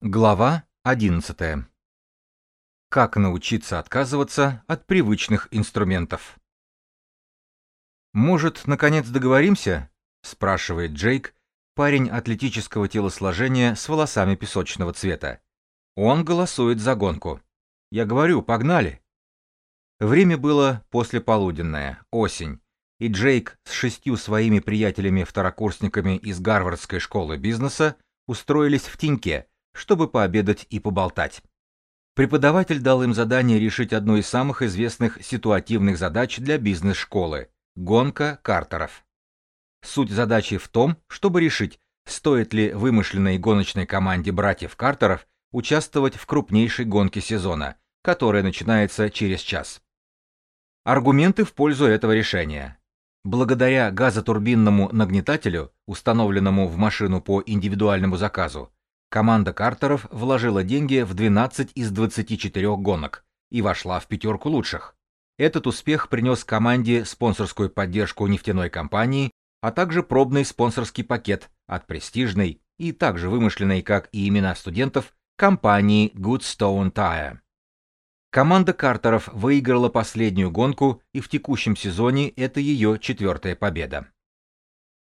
Глава 11. Как научиться отказываться от привычных инструментов? Может, наконец договоримся? спрашивает Джейк, парень атлетического телосложения с волосами песочного цвета. Он голосует за гонку. Я говорю, погнали. Время было послеполуденное, осень, и Джейк с шестью своими приятелями-второкурсниками из Гарвардской школы бизнеса устроились в теньке, чтобы пообедать и поболтать. Преподаватель дал им задание решить одну из самых известных ситуативных задач для бизнес-школы – гонка картеров. Суть задачи в том, чтобы решить, стоит ли вымышленной гоночной команде братьев Картеров участвовать в крупнейшей гонке сезона, которая начинается через час. Аргументы в пользу этого решения. Благодаря газотурбинному нагнетателю, установленному в машину по индивидуальному заказу, Команда Картеров вложила деньги в 12 из 24 гонок и вошла в пятерку лучших. Этот успех принес команде спонсорскую поддержку нефтяной компании, а также пробный спонсорский пакет от престижной и также вымышленной, как и имена студентов, компании Goodstone Tire. Команда Картеров выиграла последнюю гонку, и в текущем сезоне это ее четвертая победа.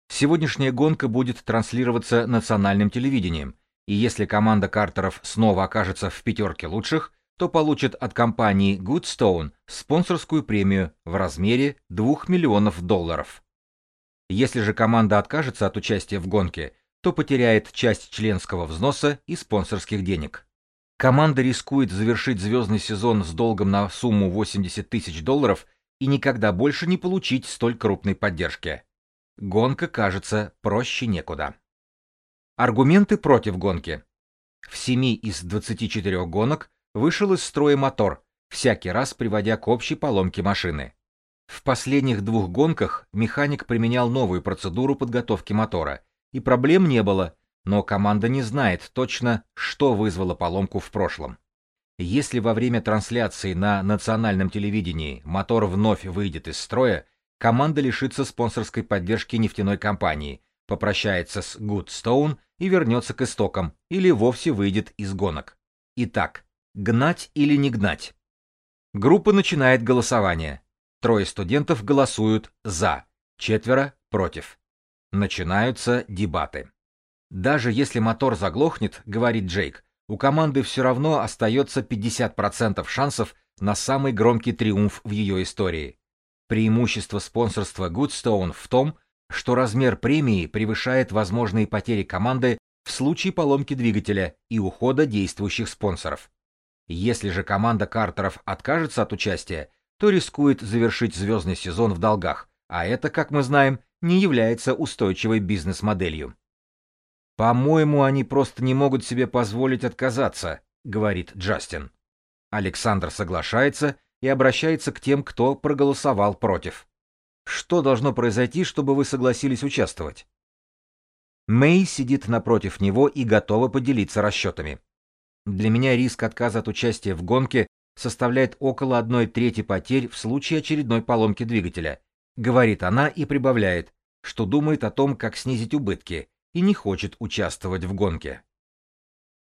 Сегодняшняя гонка будет транслироваться национальным телевидением, и если команда Картеров снова окажется в пятерке лучших, то получит от компании Goodstone спонсорскую премию в размере 2 миллионов долларов. Если же команда откажется от участия в гонке, то потеряет часть членского взноса и спонсорских денег. Команда рискует завершить звездный сезон с долгом на сумму 80 тысяч долларов и никогда больше не получить столь крупной поддержки. Гонка кажется проще некуда. Аргументы против гонки. В 7 из 24 гонок вышел из строя мотор, всякий раз приводя к общей поломке машины. В последних двух гонках механик применял новую процедуру подготовки мотора, и проблем не было, но команда не знает точно, что вызвало поломку в прошлом. Если во время трансляции на национальном телевидении мотор вновь выйдет из строя, команда лишится спонсорской поддержки нефтяной компании, попрощается с Goodstone и вернется к истокам, или вовсе выйдет из гонок. Итак, гнать или не гнать? Группа начинает голосование. Трое студентов голосуют «за», четверо – «против». Начинаются дебаты. Даже если мотор заглохнет, говорит Джейк, у команды все равно остается 50% шансов на самый громкий триумф в ее истории. Преимущество спонсорства Goodstone в том, что размер премии превышает возможные потери команды в случае поломки двигателя и ухода действующих спонсоров. Если же команда Картеров откажется от участия, то рискует завершить звездный сезон в долгах, а это, как мы знаем, не является устойчивой бизнес-моделью. «По-моему, они просто не могут себе позволить отказаться», — говорит Джастин. Александр соглашается и обращается к тем, кто проголосовал против. Что должно произойти, чтобы вы согласились участвовать? Мэй сидит напротив него и готова поделиться расчетами. Для меня риск отказа от участия в гонке составляет около одной трети потерь в случае очередной поломки двигателя, говорит она и прибавляет, что думает о том, как снизить убытки, и не хочет участвовать в гонке.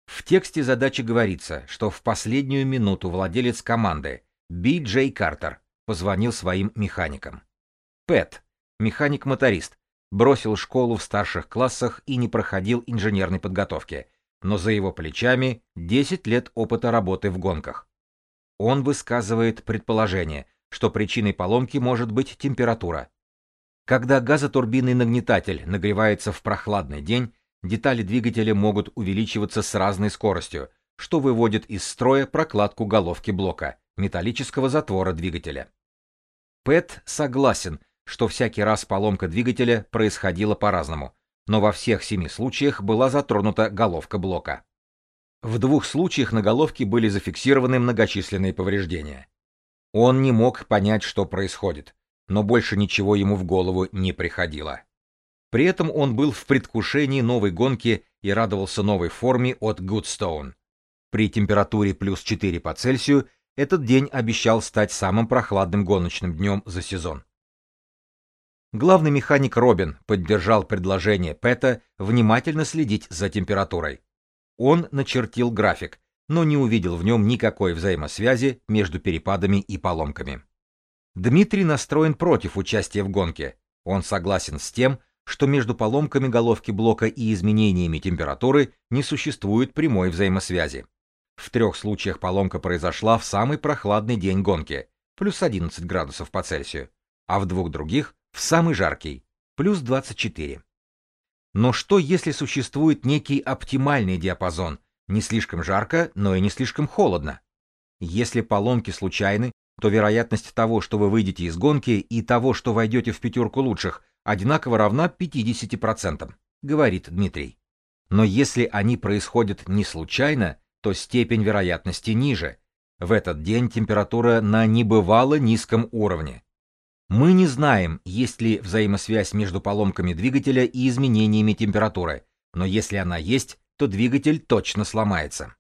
В тексте задачи говорится, что в последнюю минуту владелец команды, Би Джей Картер, позвонил своим механикам. Пэт, механик-моторист, бросил школу в старших классах и не проходил инженерной подготовки, но за его плечами 10 лет опыта работы в гонках. Он высказывает предположение, что причиной поломки может быть температура. Когда газотурбинный нагнетатель нагревается в прохладный день, детали двигателя могут увеличиваться с разной скоростью, что выводит из строя прокладку головки блока, металлического затвора двигателя. Пэт согласен, что всякий раз поломка двигателя происходила по-разному, но во всех семи случаях была затронута головка блока. В двух случаях на головке были зафиксированы многочисленные повреждения. Он не мог понять, что происходит, но больше ничего ему в голову не приходило. При этом он был в предвкушении новой гонки и радовался новой форме от Goodstone. При температуре плюс 4 по Цельсию этот день обещал стать самым прохладным гоночным днем за сезон. Главный механик Робин поддержал предложение Пэта внимательно следить за температурой. Он начертил график, но не увидел в нем никакой взаимосвязи между перепадами и поломками. Дмитрий настроен против участия в гонке. Он согласен с тем, что между поломками головки блока и изменениями температуры не существует прямой взаимосвязи. В трех случаях поломка произошла в самый прохладный день гонки, плюс 11 градусов по Цельсию, а в двух других — в самый жаркий, плюс 24. Но что если существует некий оптимальный диапазон, не слишком жарко, но и не слишком холодно? Если поломки случайны, то вероятность того, что вы выйдете из гонки, и того, что войдете в пятерку лучших, одинаково равна 50%, говорит Дмитрий. Но если они происходят не случайно, то степень вероятности ниже. В этот день температура на небывало низком уровне. Мы не знаем, есть ли взаимосвязь между поломками двигателя и изменениями температуры, но если она есть, то двигатель точно сломается.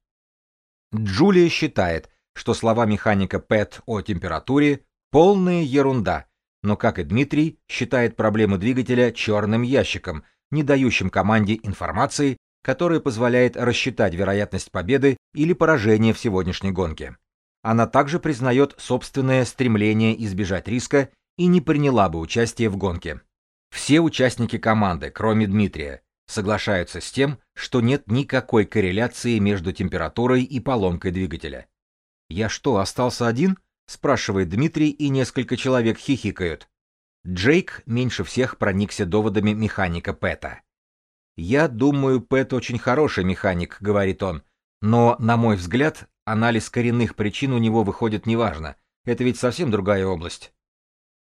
Джулия считает, что слова механика Пэт о температуре – полная ерунда, но, как и Дмитрий, считает проблему двигателя черным ящиком, не дающим команде информации, которая позволяет рассчитать вероятность победы или поражения в сегодняшней гонке. Она также признает собственное стремление избежать риска и не приняла бы участие в гонке. Все участники команды, кроме Дмитрия, соглашаются с тем, что нет никакой корреляции между температурой и поломкой двигателя. «Я что, остался один?» — спрашивает Дмитрий, и несколько человек хихикают. Джейк меньше всех проникся доводами механика Пэта. «Я думаю, Пэт очень хороший механик», — говорит он, «но, на мой взгляд, анализ коренных причин у него выходит неважно. Это ведь совсем другая область».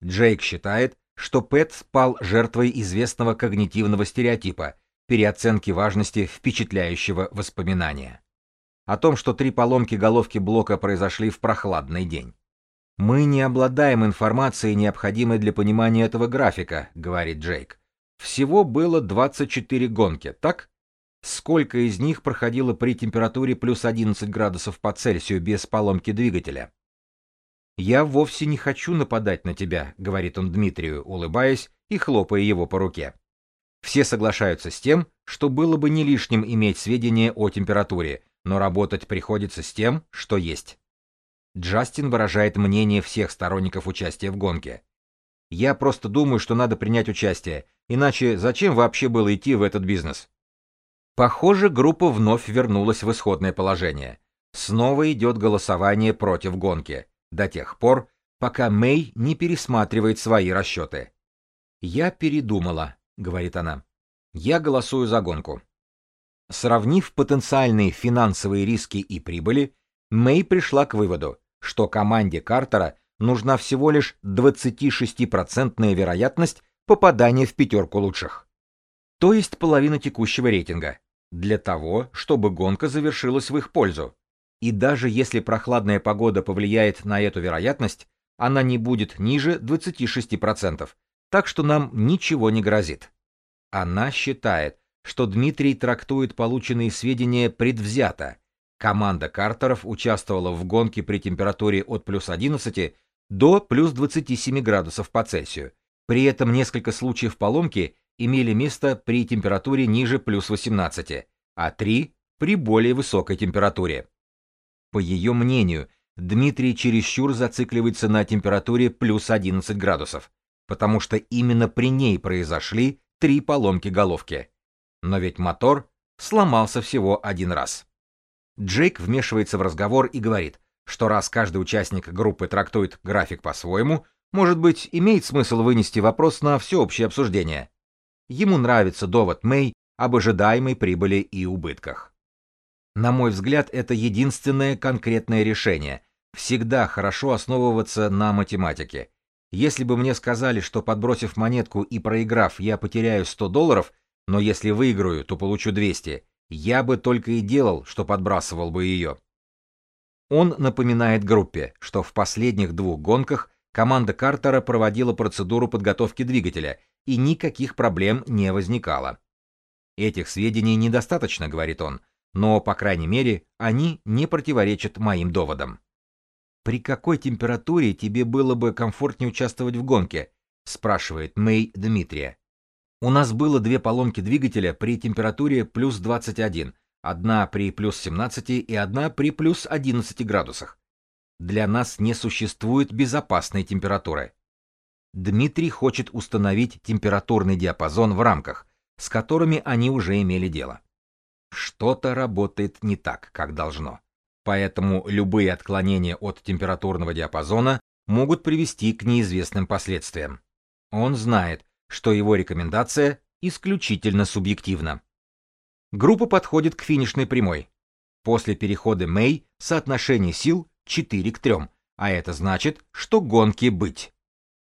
Джейк считает, что Пэт спал жертвой известного когнитивного стереотипа, переоценки важности впечатляющего воспоминания. О том, что три поломки головки блока произошли в прохладный день. «Мы не обладаем информацией, необходимой для понимания этого графика», — говорит Джейк. «Всего было 24 гонки, так? Сколько из них проходило при температуре плюс 11 градусов по Цельсию без поломки двигателя?» «Я вовсе не хочу нападать на тебя», — говорит он Дмитрию, улыбаясь и хлопая его по руке. Все соглашаются с тем, что было бы не лишним иметь сведения о температуре, но работать приходится с тем, что есть. Джастин выражает мнение всех сторонников участия в гонке. «Я просто думаю, что надо принять участие, иначе зачем вообще было идти в этот бизнес?» Похоже, группа вновь вернулась в исходное положение. Снова идет голосование против гонки до тех пор, пока Мэй не пересматривает свои расчеты. «Я передумала», — говорит она. «Я голосую за гонку». Сравнив потенциальные финансовые риски и прибыли, Мэй пришла к выводу, что команде Картера нужна всего лишь 26% вероятность попадания в пятерку лучших. То есть половина текущего рейтинга, для того, чтобы гонка завершилась в их пользу. И даже если прохладная погода повлияет на эту вероятность, она не будет ниже 26%, так что нам ничего не грозит. Она считает, что Дмитрий трактует полученные сведения предвзято. Команда Картеров участвовала в гонке при температуре от плюс 11 до плюс 27 градусов по Цельсию. При этом несколько случаев поломки имели место при температуре ниже плюс 18, а три при более высокой температуре. По ее мнению, Дмитрий чересчур зацикливается на температуре плюс 11 градусов, потому что именно при ней произошли три поломки головки. Но ведь мотор сломался всего один раз. Джейк вмешивается в разговор и говорит, что раз каждый участник группы трактует график по-своему, может быть, имеет смысл вынести вопрос на всеобщее обсуждение. Ему нравится довод Мэй об ожидаемой прибыли и убытках. На мой взгляд, это единственное конкретное решение. Всегда хорошо основываться на математике. Если бы мне сказали, что подбросив монетку и проиграв, я потеряю 100 долларов, но если выиграю, то получу 200, я бы только и делал, что подбрасывал бы ее. Он напоминает группе, что в последних двух гонках команда Картера проводила процедуру подготовки двигателя, и никаких проблем не возникало. Этих сведений недостаточно, говорит он, но, по крайней мере, они не противоречат моим доводам. «При какой температуре тебе было бы комфортнее участвовать в гонке?» — спрашивает Мэй Дмитрия. «У нас было две поломки двигателя при температуре плюс 21, одна при плюс 17 и одна при плюс 11 градусах. Для нас не существует безопасной температуры. Дмитрий хочет установить температурный диапазон в рамках, с которыми они уже имели дело. Что-то работает не так, как должно. Поэтому любые отклонения от температурного диапазона могут привести к неизвестным последствиям. Он знает, что его рекомендация исключительно субъективна. Группа подходит к финишной прямой. После перехода Мэй соотношение сил 4 к 3, а это значит, что гонки быть.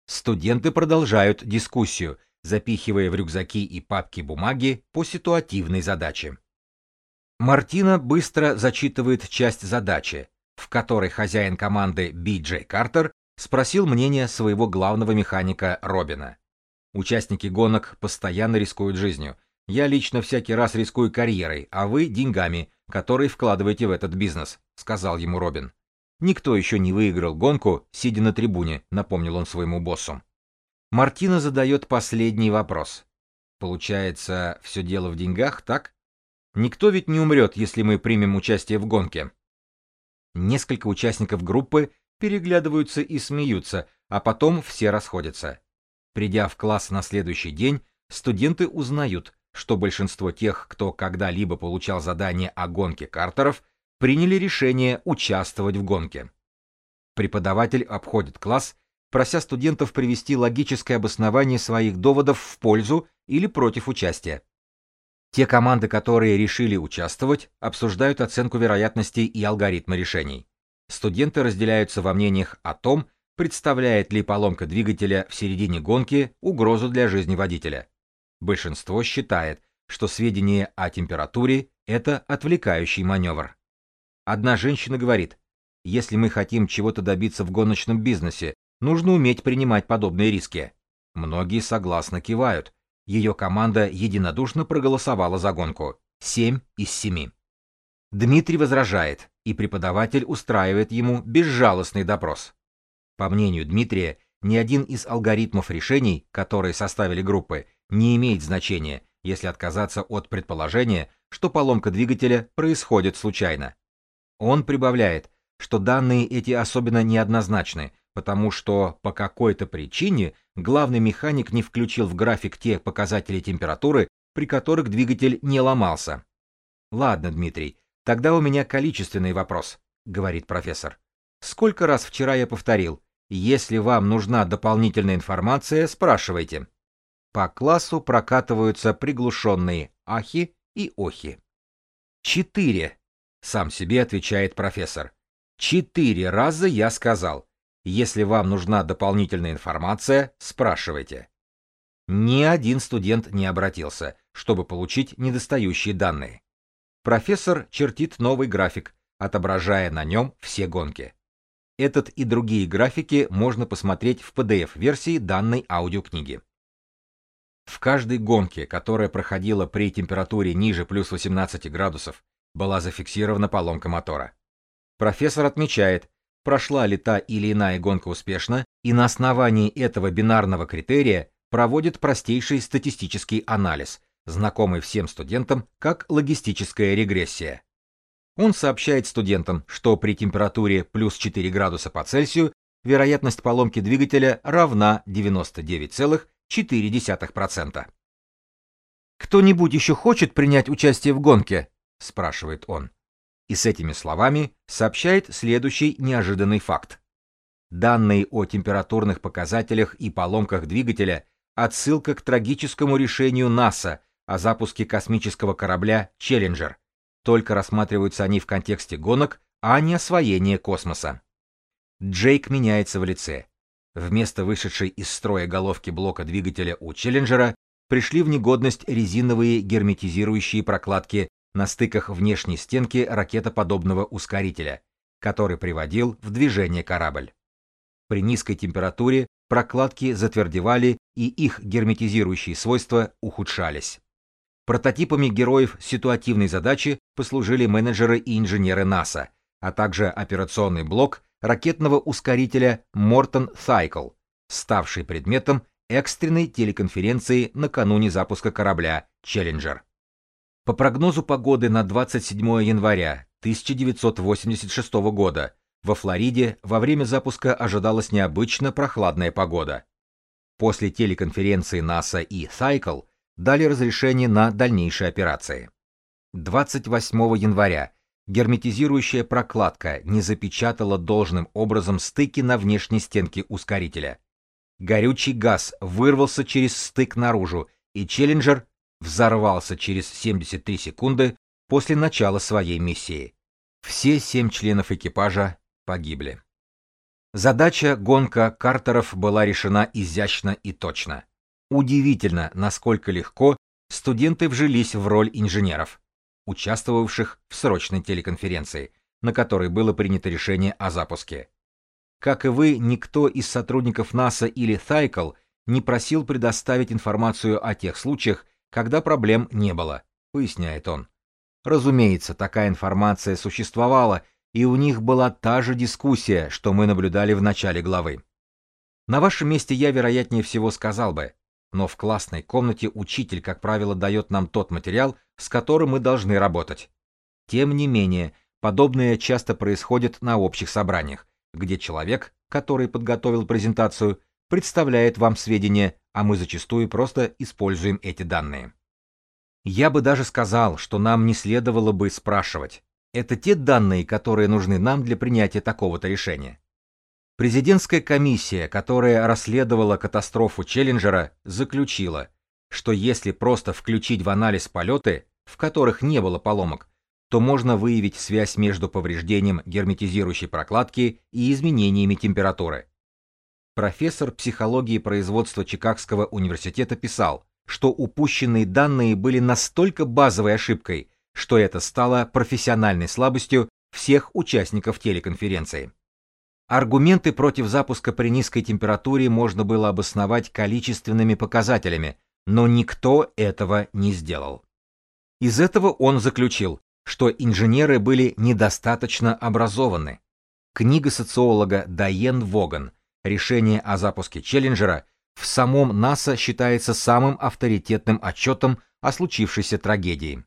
Студенты продолжают дискуссию, запихивая в рюкзаки и папки бумаги по ситуативной задаче. Мартина быстро зачитывает часть задачи, в которой хозяин команды Би Джей Картер спросил мнение своего главного механика Робина. Участники гонок постоянно рискуют жизнью. Я лично всякий раз рискую карьерой, а вы деньгами, которые вкладываете в этот бизнес, сказал ему Робин. Никто еще не выиграл гонку, сидя на трибуне, напомнил он своему боссу. Мартина задает последний вопрос. Получается, все дело в деньгах, так? Никто ведь не умрет, если мы примем участие в гонке. Несколько участников группы переглядываются и смеются, а потом все расходятся. Придя в класс на следующий день, студенты узнают, что большинство тех, кто когда-либо получал задание о гонке картеров, приняли решение участвовать в гонке. Преподаватель обходит класс, прося студентов привести логическое обоснование своих доводов в пользу или против участия. Те команды, которые решили участвовать, обсуждают оценку вероятностей и алгоритмы решений. Студенты разделяются во мнениях о том, представляет ли поломка двигателя в середине гонки угрозу для жизни водителя. Большинство считает, что сведения о температуре – это отвлекающий маневр. Одна женщина говорит, если мы хотим чего-то добиться в гоночном бизнесе, нужно уметь принимать подобные риски. Многие согласно кивают. Ее команда единодушно проголосовала за гонку. 7 из 7. Дмитрий возражает, и преподаватель устраивает ему безжалостный допрос. По мнению Дмитрия, ни один из алгоритмов решений, которые составили группы, не имеет значения, если отказаться от предположения, что поломка двигателя происходит случайно. Он прибавляет, что данные эти особенно неоднозначны, потому что по какой-то причине главный механик не включил в график те показатели температуры, при которых двигатель не ломался. Ладно, Дмитрий, тогда у меня количественный вопрос, говорит профессор. Сколько раз вчера я повторил, если вам нужна дополнительная информация, спрашивайте. По классу прокатываются приглушенные ахи и охи. Четыре, сам себе отвечает профессор. Четыре раза я сказал. Если вам нужна дополнительная информация, спрашивайте. Ни один студент не обратился, чтобы получить недостающие данные. Профессор чертит новый график, отображая на нем все гонки. Этот и другие графики можно посмотреть в PDF-версии данной аудиокниги. В каждой гонке, которая проходила при температуре ниже плюс 18 градусов, была зафиксирована поломка мотора. Профессор отмечает, прошла ли та или иная гонка успешно, и на основании этого бинарного критерия проводит простейший статистический анализ, знакомый всем студентам как логистическая регрессия. Он сообщает студентам, что при температуре плюс 4 градуса по Цельсию вероятность поломки двигателя равна 99,4%. «Кто-нибудь еще хочет принять участие в гонке?» — спрашивает он. И с этими словами сообщает следующий неожиданный факт. Данные о температурных показателях и поломках двигателя — отсылка к трагическому решению НАСА о запуске космического корабля «Челленджер». Только рассматриваются они в контексте гонок, а не освоения космоса. Джейк меняется в лице. Вместо вышедшей из строя головки блока двигателя у Челленджера пришли в негодность резиновые герметизирующие прокладки на стыках внешней стенки ракетоподобного ускорителя, который приводил в движение корабль. При низкой температуре прокладки затвердевали и их герметизирующие свойства ухудшались. Прототипами героев ситуативной задачи послужили менеджеры и инженеры НАСА, а также операционный блок ракетного ускорителя Morton Cycle, ставший предметом экстренной телеконференции накануне запуска корабля Challenger. По прогнозу погоды на 27 января 1986 года во Флориде во время запуска ожидалась необычно прохладная погода. После телеконференции НАСА и Cycle дали разрешение на дальнейшие операции. 28 января герметизирующая прокладка не запечатала должным образом стыки на внешней стенке ускорителя. Горючий газ вырвался через стык наружу, и Челленджер взорвался через 73 секунды после начала своей миссии. Все семь членов экипажа погибли. Задача гонка Картеров была решена изящно и точно. Удивительно, насколько легко студенты вжились в роль инженеров, участвовавших в срочной телеконференции, на которой было принято решение о запуске. Как и вы, никто из сотрудников НАСА или Тайкл не просил предоставить информацию о тех случаях, когда проблем не было, поясняет он. Разумеется, такая информация существовала, и у них была та же дискуссия, что мы наблюдали в начале главы. На вашем месте я, вероятнее всего, сказал бы, но в классной комнате учитель, как правило, дает нам тот материал, с которым мы должны работать. Тем не менее, подобное часто происходит на общих собраниях, где человек, который подготовил презентацию, представляет вам сведения, а мы зачастую просто используем эти данные. Я бы даже сказал, что нам не следовало бы спрашивать, это те данные, которые нужны нам для принятия такого-то решения. Президентская комиссия, которая расследовала катастрофу Челленджера, заключила, что если просто включить в анализ полеты, в которых не было поломок, то можно выявить связь между повреждением герметизирующей прокладки и изменениями температуры. Профессор психологии производства Чикагского университета писал, что упущенные данные были настолько базовой ошибкой, что это стало профессиональной слабостью всех участников телеконференции. Аргументы против запуска при низкой температуре можно было обосновать количественными показателями, но никто этого не сделал. Из этого он заключил, что инженеры были недостаточно образованы. Книга социолога Дайен Воган «Решение о запуске Челленджера» в самом НАСА считается самым авторитетным отчетом о случившейся трагедии.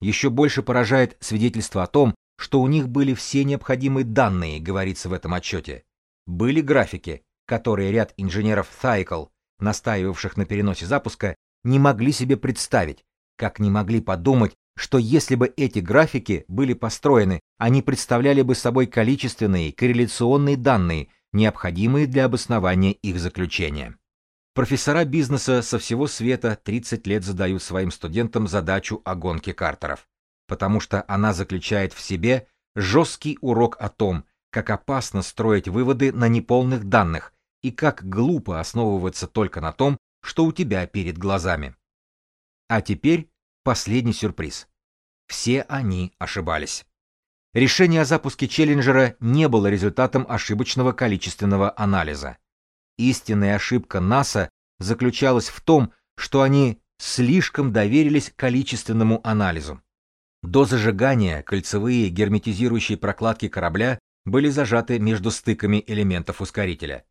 Еще больше поражает свидетельство о том, что у них были все необходимые данные, говорится в этом отчете. Были графики, которые ряд инженеров Cycle, настаивавших на переносе запуска, не могли себе представить, как не могли подумать, что если бы эти графики были построены, они представляли бы собой количественные корреляционные данные, необходимые для обоснования их заключения. Профессора бизнеса со всего света 30 лет задают своим студентам задачу о гонке картеров потому что она заключает в себе жесткий урок о том, как опасно строить выводы на неполных данных и как глупо основываться только на том, что у тебя перед глазами. А теперь последний сюрприз. Все они ошибались. Решение о запуске Челленджера не было результатом ошибочного количественного анализа. Истинная ошибка НАСА заключалась в том, что они слишком доверились количественному анализу. До зажигания кольцевые герметизирующие прокладки корабля были зажаты между стыками элементов ускорителя.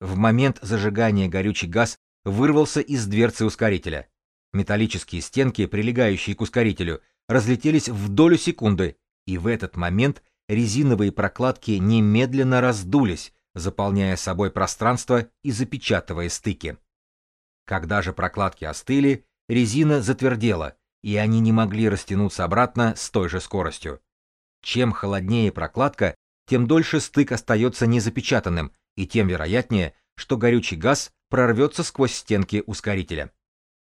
В момент зажигания горючий газ вырвался из дверцы ускорителя. Металлические стенки, прилегающие к ускорителю, разлетелись в долю секунды, и в этот момент резиновые прокладки немедленно раздулись, заполняя собой пространство и запечатывая стыки. Когда же прокладки остыли, резина затвердела, и они не могли растянуться обратно с той же скоростью. Чем холоднее прокладка, тем дольше стык остается незапечатанным, и тем вероятнее, что горючий газ прорвется сквозь стенки ускорителя.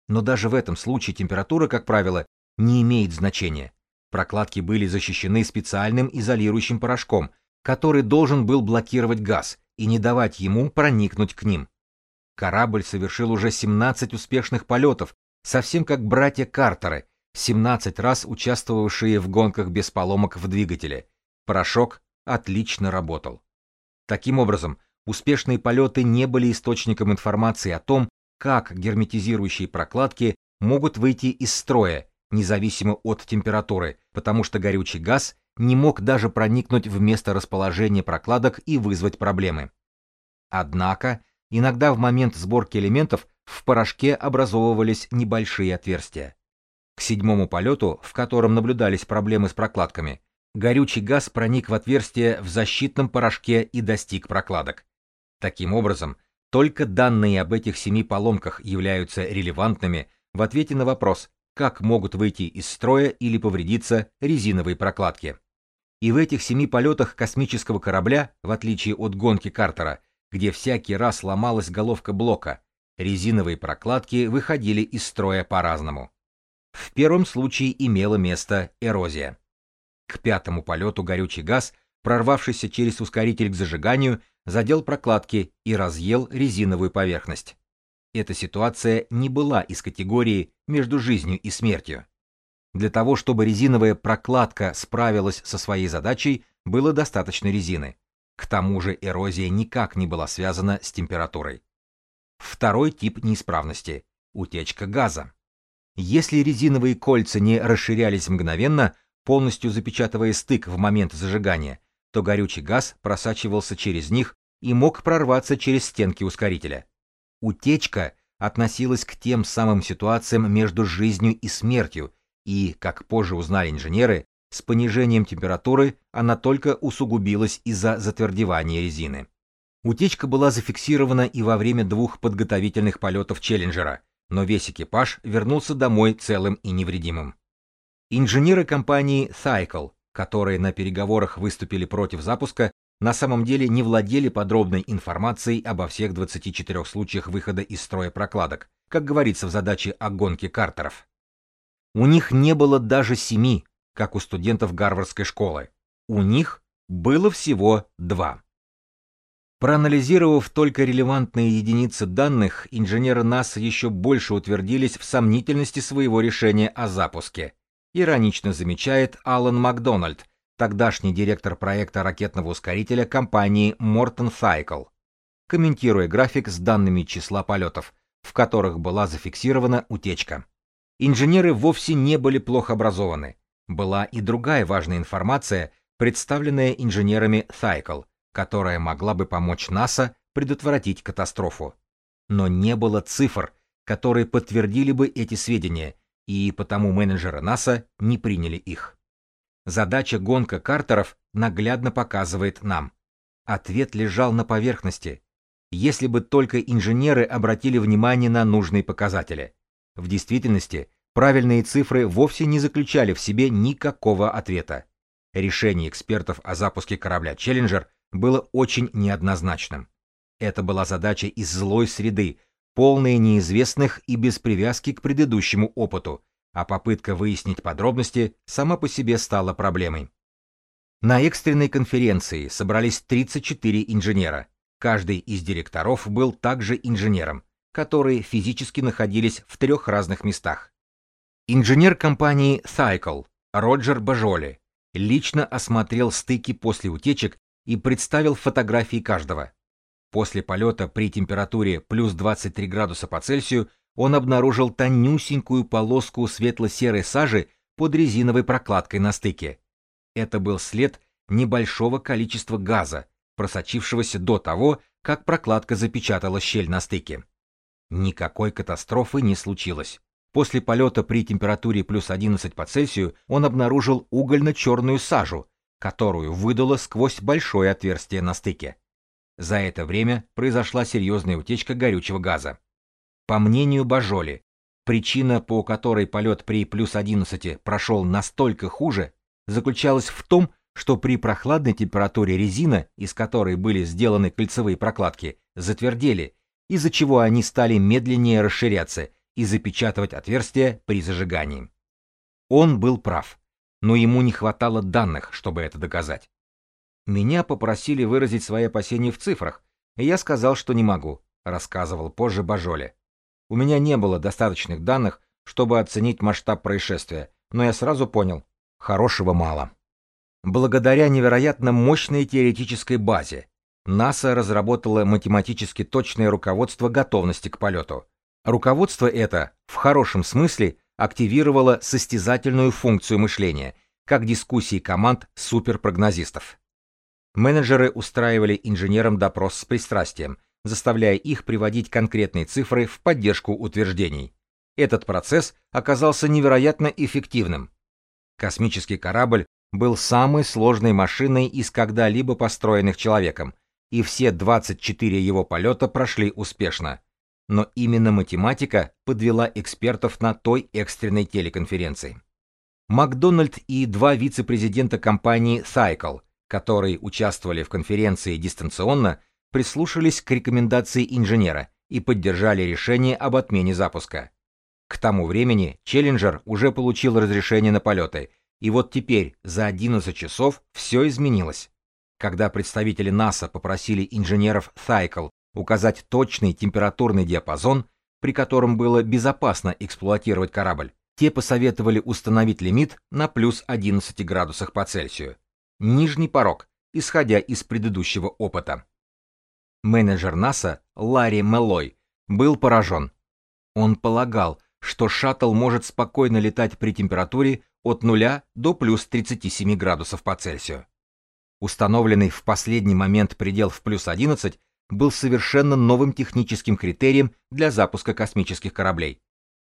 Но даже в этом случае температура, как правило, не имеет значения. Прокладки были защищены специальным изолирующим порошком, который должен был блокировать газ и не давать ему проникнуть к ним. Корабль совершил уже 17 успешных полетов, совсем как братья Картеры, 17 раз участвовавшие в гонках без поломок в двигателе. Порошок отлично работал. Таким образом, успешные полеты не были источником информации о том, как герметизирующие прокладки могут выйти из строя, независимо от температуры, потому что горючий газ не мог даже проникнуть в место расположения прокладок и вызвать проблемы. Однако, иногда в момент сборки элементов в порошке образовывались небольшие отверстия. К седьмому полету, в котором наблюдались проблемы с прокладками, горючий газ проник в отверстие в защитном порошке и достиг прокладок. Таким образом, только данные об этих семи поломках являются релевантными в ответе на вопрос, как могут выйти из строя или повредиться резиновые прокладки. И в этих семи полетах космического корабля, в отличие от гонки Картера, где всякий раз ломалась головка блока, резиновые прокладки выходили из строя по-разному. В первом случае имела место эрозия. К пятому полету горючий газ, прорвавшийся через ускоритель к зажиганию, задел прокладки и разъел резиновую поверхность. Эта ситуация не была из категории между жизнью и смертью. Для того, чтобы резиновая прокладка справилась со своей задачей, было достаточно резины. К тому же эрозия никак не была связана с температурой. Второй тип неисправности – утечка газа. Если резиновые кольца не расширялись мгновенно, полностью запечатывая стык в момент зажигания, то горючий газ просачивался через них и мог прорваться через стенки ускорителя. Утечка относилась к тем самым ситуациям между жизнью и смертью, и, как позже узнали инженеры, с понижением температуры она только усугубилась из-за затвердевания резины. Утечка была зафиксирована и во время двух подготовительных полетов Челленджера, но весь экипаж вернулся домой целым и невредимым. Инженеры компании Cycle, которые на переговорах выступили против запуска, на самом деле не владели подробной информацией обо всех 24 случаях выхода из строя прокладок, как говорится в задаче о гонке картеров. У них не было даже семи, как у студентов Гарвардской школы. У них было всего два. Проанализировав только релевантные единицы данных, инженеры НАСА еще больше утвердились в сомнительности своего решения о запуске. Иронично замечает Алан Макдональд, тогдашний директор проекта ракетного ускорителя компании Morton Cycle, комментируя график с данными числа полетов, в которых была зафиксирована утечка. Инженеры вовсе не были плохо образованы. Была и другая важная информация, представленная инженерами Cycle – которая могла бы помочь НАСА предотвратить катастрофу. Но не было цифр, которые подтвердили бы эти сведения, и потому менеджеры НАСА не приняли их. Задача гонка Картеров наглядно показывает нам. Ответ лежал на поверхности. Если бы только инженеры обратили внимание на нужные показатели. В действительности, правильные цифры вовсе не заключали в себе никакого ответа. Решение экспертов о запуске корабля «Челленджер» было очень неоднозначным. Это была задача из злой среды, полная неизвестных и без привязки к предыдущему опыту, а попытка выяснить подробности сама по себе стала проблемой. На экстренной конференции собрались 34 инженера. Каждый из директоров был также инженером, которые физически находились в трех разных местах. Инженер компании Cycle Роджер Бажоли лично осмотрел стыки после утечек и представил фотографии каждого. После полета при температуре плюс 23 градуса по Цельсию он обнаружил тонюсенькую полоску светло-серой сажи под резиновой прокладкой на стыке. Это был след небольшого количества газа, просочившегося до того, как прокладка запечатала щель на стыке. Никакой катастрофы не случилось. После полета при температуре плюс 11 по Цельсию он обнаружил угольно-черную сажу, которую выдало сквозь большое отверстие на стыке. За это время произошла серьезная утечка горючего газа. По мнению Бажоли, причина, по которой полет при плюс 11 прошел настолько хуже, заключалась в том, что при прохладной температуре резина, из которой были сделаны кольцевые прокладки, затвердели, из-за чего они стали медленнее расширяться и запечатывать отверстия при зажигании. Он был прав но ему не хватало данных, чтобы это доказать. Меня попросили выразить свои опасения в цифрах, и я сказал, что не могу, рассказывал позже Бажоле. У меня не было достаточных данных, чтобы оценить масштаб происшествия, но я сразу понял, хорошего мало. Благодаря невероятно мощной теоретической базе, НАСА разработала математически точное руководство готовности к полету. Руководство это, в хорошем смысле, активировала состязательную функцию мышления, как дискуссии команд суперпрогнозистов. Менеджеры устраивали инженерам допрос с пристрастием, заставляя их приводить конкретные цифры в поддержку утверждений. Этот процесс оказался невероятно эффективным. Космический корабль был самой сложной машиной из когда-либо построенных человеком, и все 24 его полета прошли успешно. Но именно математика подвела экспертов на той экстренной телеконференции. Макдональд и два вице-президента компании Cycle, которые участвовали в конференции дистанционно, прислушались к рекомендации инженера и поддержали решение об отмене запуска. К тому времени Челленджер уже получил разрешение на полеты, и вот теперь за 11 часов все изменилось. Когда представители НАСА попросили инженеров Cycle указать точный температурный диапазон, при котором было безопасно эксплуатировать корабль, те посоветовали установить лимит на плюс 11 градусах по Цельсию. Нижний порог, исходя из предыдущего опыта. Менеджер НАСА Ларри Меллой был поражен. Он полагал, что шаттл может спокойно летать при температуре от 0 до плюс 37 градусов по Цельсию. Установленный в последний момент предел в плюс 11 был совершенно новым техническим критерием для запуска космических кораблей.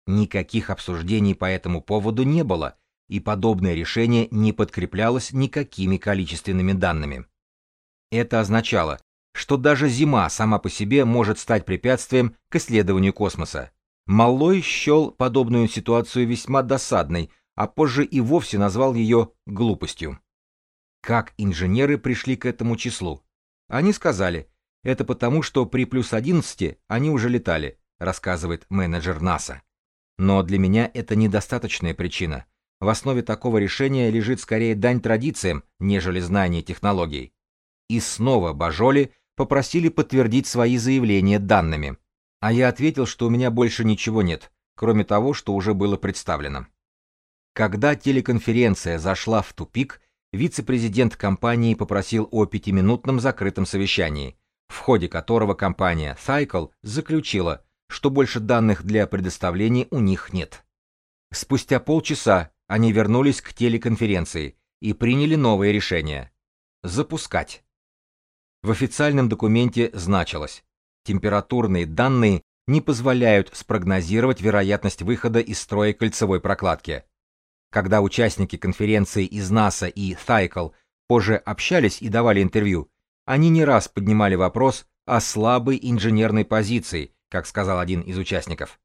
Никаких обсуждений по этому поводу не было, и подобное решение не подкреплялось никакими количественными данными. Это означало, что даже зима сама по себе может стать препятствием к исследованию космоса. Маллой счел подобную ситуацию весьма досадной, а позже и вовсе назвал ее глупостью. Как инженеры пришли к этому числу? Они сказали, это потому, что при плюс 11 они уже летали, рассказывает менеджер НАСА. Но для меня это недостаточная причина. В основе такого решения лежит скорее дань традициям, нежели знание технологий. И снова Бажоли попросили подтвердить свои заявления данными. А я ответил, что у меня больше ничего нет, кроме того, что уже было представлено. Когда телеконференция зашла в тупик, вице-президент компании попросил о пятиминутном закрытом совещании, в ходе которого компания Cycle заключила, что больше данных для предоставления у них нет. Спустя полчаса они вернулись к телеконференции и приняли новое решение – запускать. В официальном документе значилось Температурные данные не позволяют спрогнозировать вероятность выхода из строя кольцевой прокладки. Когда участники конференции из НАСА и Cycle позже общались и давали интервью, они не раз поднимали вопрос о слабой инженерной позиции, как сказал один из участников.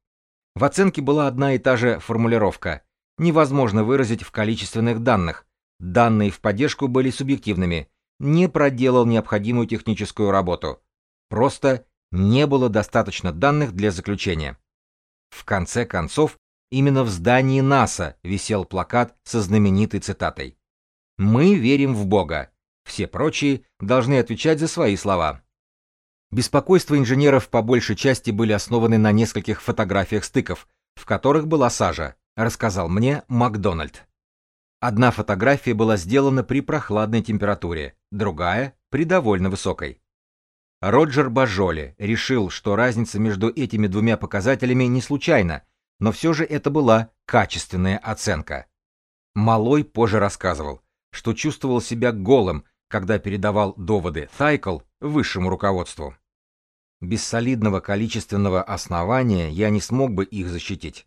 В оценке была одна и та же формулировка. Невозможно выразить в количественных данных. Данные в поддержку были субъективными. Не проделал необходимую техническую работу. Просто не было достаточно данных для заключения. В конце концов, именно в здании НАСА висел плакат со знаменитой цитатой «Мы верим в Бога. Все прочие должны отвечать за свои слова». Беспокойства инженеров по большей части были основаны на нескольких фотографиях стыков, в которых была сажа, рассказал мне Макдональд. Одна фотография была сделана при прохладной температуре, другая — при довольно высокой. Роджер Бажоли решил, что разница между этими двумя показателями не случайна, но все же это была качественная оценка. Малой позже рассказывал, что чувствовал себя голым, когда передавал доводы Сайкл высшему руководству. Без солидного количественного основания я не смог бы их защитить.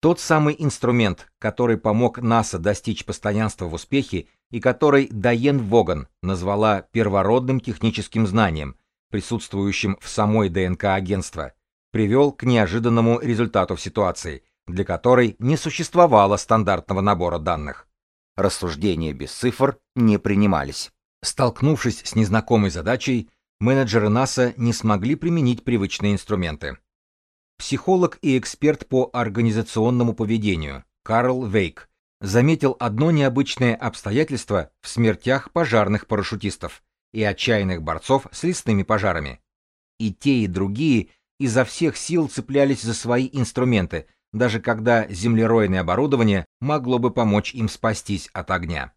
Тот самый инструмент, который помог НАСА достичь постоянства в успехе и который Дайен Воган назвала первородным техническим знанием, присутствующим в самой ДНК агентства, привел к неожиданному результату в ситуации, для которой не существовало стандартного набора данных. Рассуждения без цифр не принимались. Столкнувшись с незнакомой задачей, менеджеры НАСА не смогли применить привычные инструменты. Психолог и эксперт по организационному поведению Карл Вейк заметил одно необычное обстоятельство в смертях пожарных парашютистов и отчаянных борцов с лесными пожарами. И те, и другие изо всех сил цеплялись за свои инструменты, даже когда землеройное оборудование могло бы помочь им спастись от огня.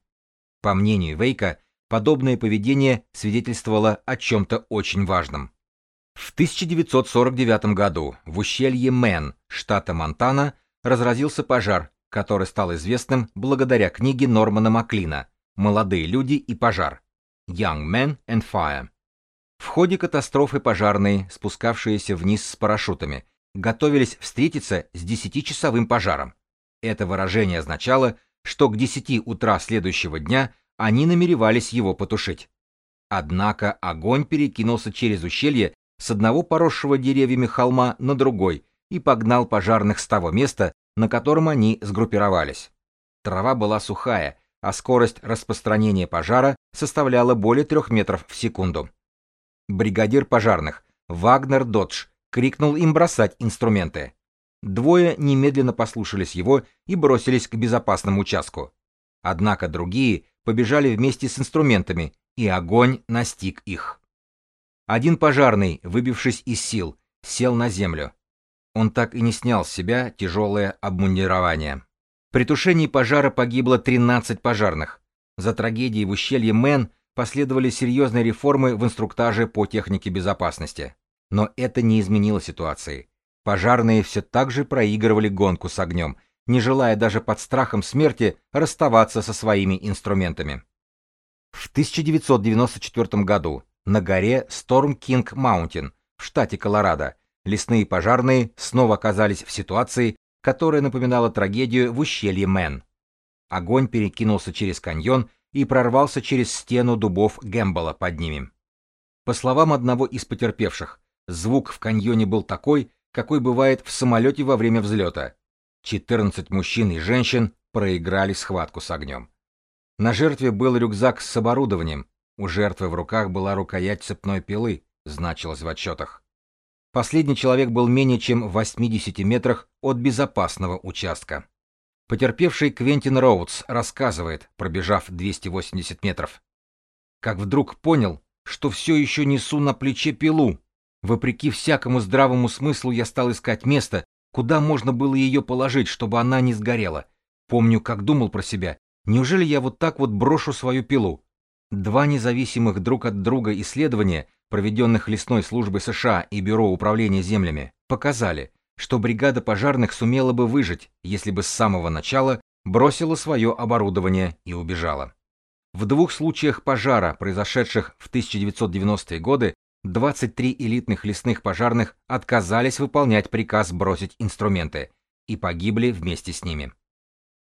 По мнению Вейка, подобное поведение свидетельствовало о чем-то очень важном. В 1949 году в ущелье Мэн, штата Монтана, разразился пожар, который стал известным благодаря книге Нормана Маклина «Молодые люди и пожар» Young Men and Fire. В ходе катастрофы пожарные, спускавшиеся вниз с парашютами, готовились встретиться с десятичасовым пожаром. Это выражение означало, что к 10 утра следующего дня они намеревались его потушить. Однако огонь перекинулся через ущелье с одного поросшего деревьями холма на другой и погнал пожарных с того места, на котором они сгруппировались. Трава была сухая, а скорость распространения пожара составляла более трех метров в секунду. Бригадир пожарных Вагнер Додж крикнул им бросать инструменты. Двое немедленно послушались его и бросились к безопасному участку. Однако другие побежали вместе с инструментами, и огонь настиг их. Один пожарный, выбившись из сил, сел на землю. Он так и не снял с себя тяжелое обмундирование. При тушении пожара погибло 13 пожарных. За трагедией в ущелье Мэн последовали серьезные реформы в инструктаже по технике безопасности. Но это не изменило ситуации. Пожарные все так же проигрывали гонку с огнем, не желая даже под страхом смерти расставаться со своими инструментами. В 1994 году на горе King Mountain в штате Колорадо лесные пожарные снова оказались в ситуации, которая напоминала трагедию в ущелье Мэн. Огонь перекинулся через каньон и прорвался через стену дубов Гэмбола под ними. По словам одного из потерпевших, звук в каньоне был такой, какой бывает в самолете во время взлета. 14 мужчин и женщин проиграли схватку с огнем. На жертве был рюкзак с оборудованием, у жертвы в руках была рукоять цепной пилы, значилось в отчетах. Последний человек был менее чем в 80 метрах от безопасного участка. Потерпевший Квентин Роудс рассказывает, пробежав 280 метров. Как вдруг понял, что все еще несу на плече пилу. Вопреки всякому здравому смыслу я стал искать место, куда можно было ее положить, чтобы она не сгорела. Помню, как думал про себя, неужели я вот так вот брошу свою пилу? Два независимых друг от друга исследования — проведенных лесной службой США и Бюро управления землями, показали, что бригада пожарных сумела бы выжить, если бы с самого начала бросила свое оборудование и убежала. В двух случаях пожара, произошедших в 1990-е годы, 23 элитных лесных пожарных отказались выполнять приказ бросить инструменты и погибли вместе с ними.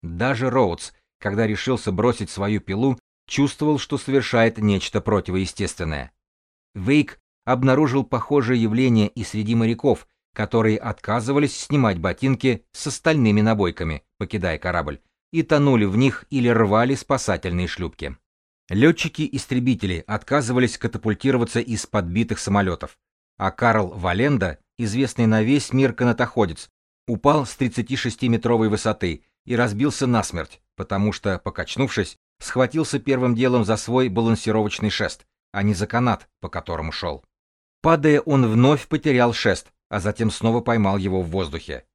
Даже Роудс, когда решился бросить свою пилу, чувствовал, что совершает нечто противоестественное. Вейк обнаружил похожее явление и среди моряков, которые отказывались снимать ботинки с остальными набойками, покидая корабль, и тонули в них или рвали спасательные шлюпки. Летчики-истребители отказывались катапультироваться из подбитых самолетов, а Карл Валенда, известный на весь мир канатоходец, упал с 36-метровой высоты и разбился насмерть, потому что, покачнувшись, схватился первым делом за свой балансировочный шест, а не за канат, по которому шел. Падая, он вновь потерял шест, а затем снова поймал его в воздухе.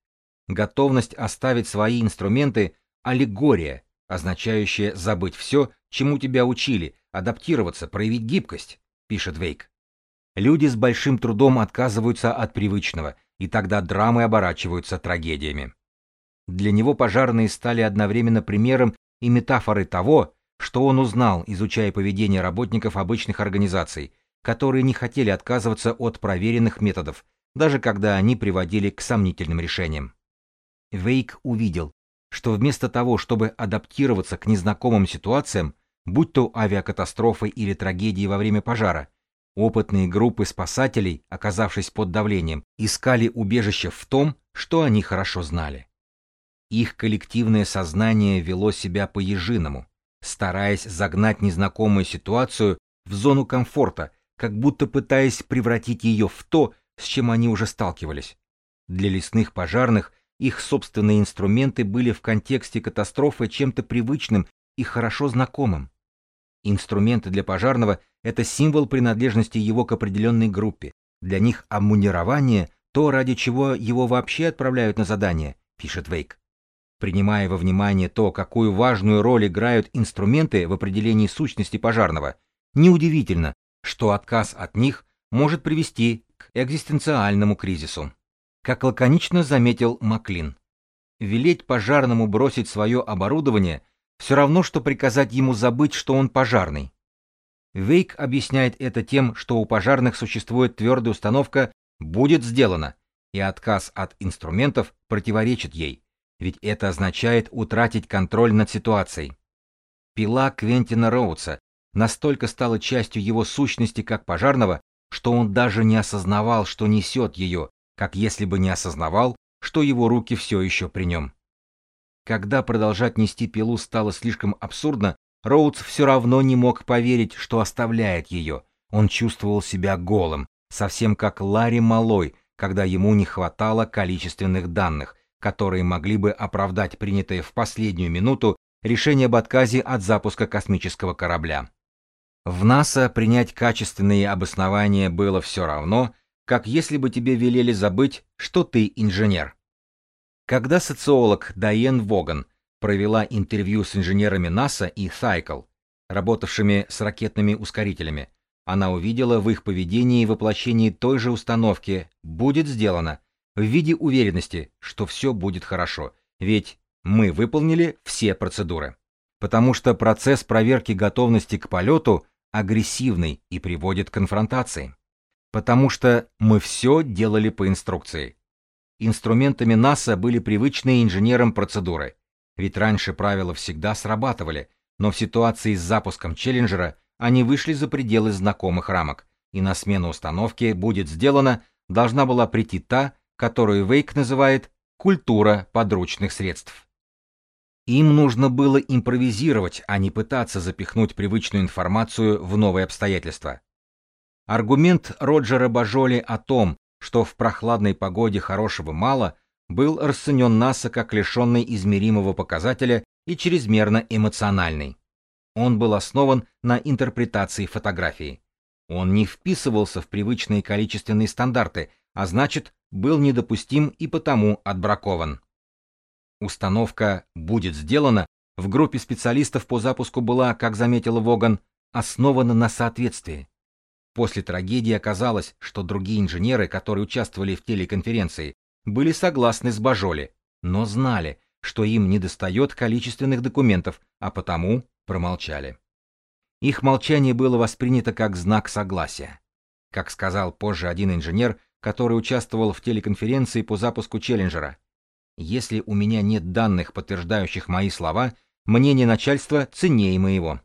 Готовность оставить свои инструменты — аллегория, означающая забыть все, чему тебя учили, адаптироваться, проявить гибкость, пишет Вейк. Люди с большим трудом отказываются от привычного, и тогда драмы оборачиваются трагедиями. Для него пожарные стали одновременно примером и метафорой того, что он узнал, изучая поведение работников обычных организаций, которые не хотели отказываться от проверенных методов, даже когда они приводили к сомнительным решениям. Вейк увидел, что вместо того, чтобы адаптироваться к незнакомым ситуациям, будь то авиакатастрофы или трагедии во время пожара, опытные группы спасателей, оказавшись под давлением, искали убежище в том, что они хорошо знали. Их коллективное сознание вело себя по-ежиному, стараясь загнать незнакомую ситуацию в зону комфорта, как будто пытаясь превратить ее в то, с чем они уже сталкивались. Для лесных пожарных их собственные инструменты были в контексте катастрофы чем-то привычным и хорошо знакомым. Инструменты для пожарного — это символ принадлежности его к определенной группе. Для них обмунирование — то, ради чего его вообще отправляют на задание, пишет Вейк. Принимая во внимание то, какую важную роль играют инструменты в определении сущности пожарного, неудивительно, что отказ от них может привести к экзистенциальному кризису. Как лаконично заметил Маклин, велеть пожарному бросить свое оборудование все равно, что приказать ему забыть, что он пожарный. Вейк объясняет это тем, что у пожарных существует твердая установка «будет сделано», и отказ от инструментов противоречит ей, ведь это означает утратить контроль над ситуацией. Пила Квентина Роудса настолько стала частью его сущности как пожарного, что он даже не осознавал, что несет ее, как если бы не осознавал, что его руки все еще при нем. Когда продолжать нести пилу стало слишком абсурдно, Роудс все равно не мог поверить, что оставляет ее. Он чувствовал себя голым, совсем как Ларри Малой, когда ему не хватало количественных данных, которые могли бы оправдать принятое в последнюю минуту решение об отказе от запуска космического корабля. В НАСА принять качественные обоснования было все равно, как если бы тебе велели забыть, что ты инженер. Когда социолог Дайен Воган провела интервью с инженерами НАСА и Cycle, работавшими с ракетными ускорителями, она увидела в их поведении воплощение той же установки «будет сделано» в виде уверенности, что все будет хорошо, ведь мы выполнили все процедуры. Потому что процесс проверки готовности к полету агрессивный и приводит к конфронтации. Потому что мы все делали по инструкции. Инструментами НАСА были привычные инженерам процедуры. Ведь раньше правила всегда срабатывали, но в ситуации с запуском Челленджера они вышли за пределы знакомых рамок, и на смену установке «будет сделано» должна была прийти та, которую Вейк называет «культура подручных средств». Им нужно было импровизировать, а не пытаться запихнуть привычную информацию в новые обстоятельства. Аргумент Роджера Бажоли о том, что в прохладной погоде хорошего мало, был расценен НАСА как лишенный измеримого показателя и чрезмерно эмоциональный. Он был основан на интерпретации фотографии. Он не вписывался в привычные количественные стандарты, а значит, был недопустим и потому отбракован. Установка «будет сделана» в группе специалистов по запуску была, как заметила Воган, основана на соответствии. После трагедии оказалось, что другие инженеры, которые участвовали в телеконференции, были согласны с Бажоли, но знали, что им недостает количественных документов, а потому промолчали. Их молчание было воспринято как знак согласия. Как сказал позже один инженер, который участвовал в телеконференции по запуску Челленджера, «Если у меня нет данных, подтверждающих мои слова, мнение начальства ценнее моего».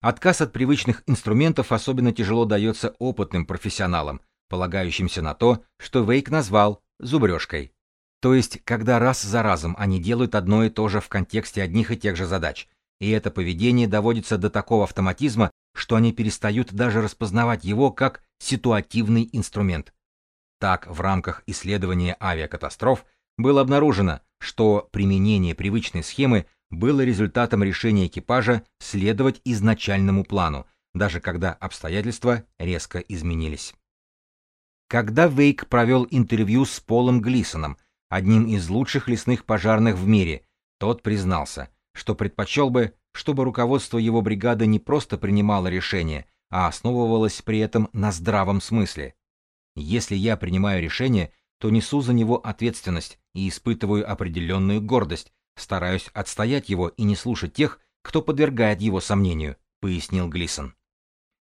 Отказ от привычных инструментов особенно тяжело дается опытным профессионалам, полагающимся на то, что Вейк назвал зубрежкой. То есть, когда раз за разом они делают одно и то же в контексте одних и тех же задач, и это поведение доводится до такого автоматизма, что они перестают даже распознавать его как ситуативный инструмент. Так, в рамках исследования авиакатастроф было обнаружено, что применение привычной схемы было результатом решения экипажа следовать изначальному плану, даже когда обстоятельства резко изменились. Когда Вейк провел интервью с Полом Глисоном, одним из лучших лесных пожарных в мире, тот признался, что предпочел бы, чтобы руководство его бригады не просто принимало решения, а основывалось при этом на здравом смысле. Если я принимаю решение, то несу за него ответственность и испытываю определенную гордость, Стараюсь отстоять его и не слушать тех, кто подвергает его сомнению, пояснил Глисон.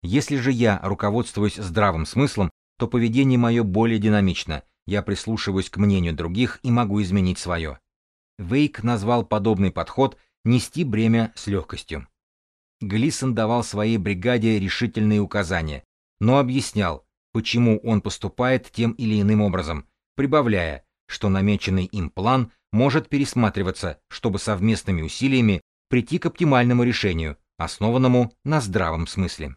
Если же я руководствуюсь здравым смыслом, то поведение мое более динамично, я прислушиваюсь к мнению других и могу изменить свое. Вейк назвал подобный подход «нести бремя с легкостью». Глисон давал своей бригаде решительные указания, но объяснял, почему он поступает тем или иным образом, прибавляя, что намеченный им план может пересматриваться, чтобы совместными усилиями прийти к оптимальному решению, основанному на здравом смысле.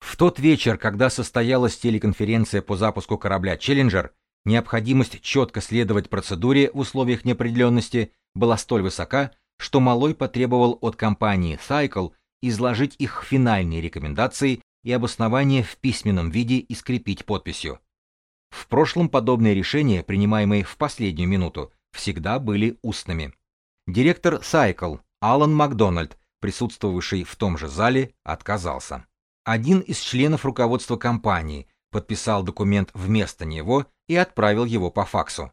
В тот вечер, когда состоялась телеконференция по запуску корабля «Челленджер», необходимость четко следовать процедуре в условиях неопределенности была столь высока, что Малой потребовал от компании Cycle изложить их финальные рекомендации и обоснования в письменном виде и скрепить подписью. В прошлом подобные решения, принимаемые в последнюю минуту, всегда были устными. Директор Cycle Алан Макдональд, присутствовавший в том же зале, отказался. Один из членов руководства компании подписал документ вместо него и отправил его по факсу.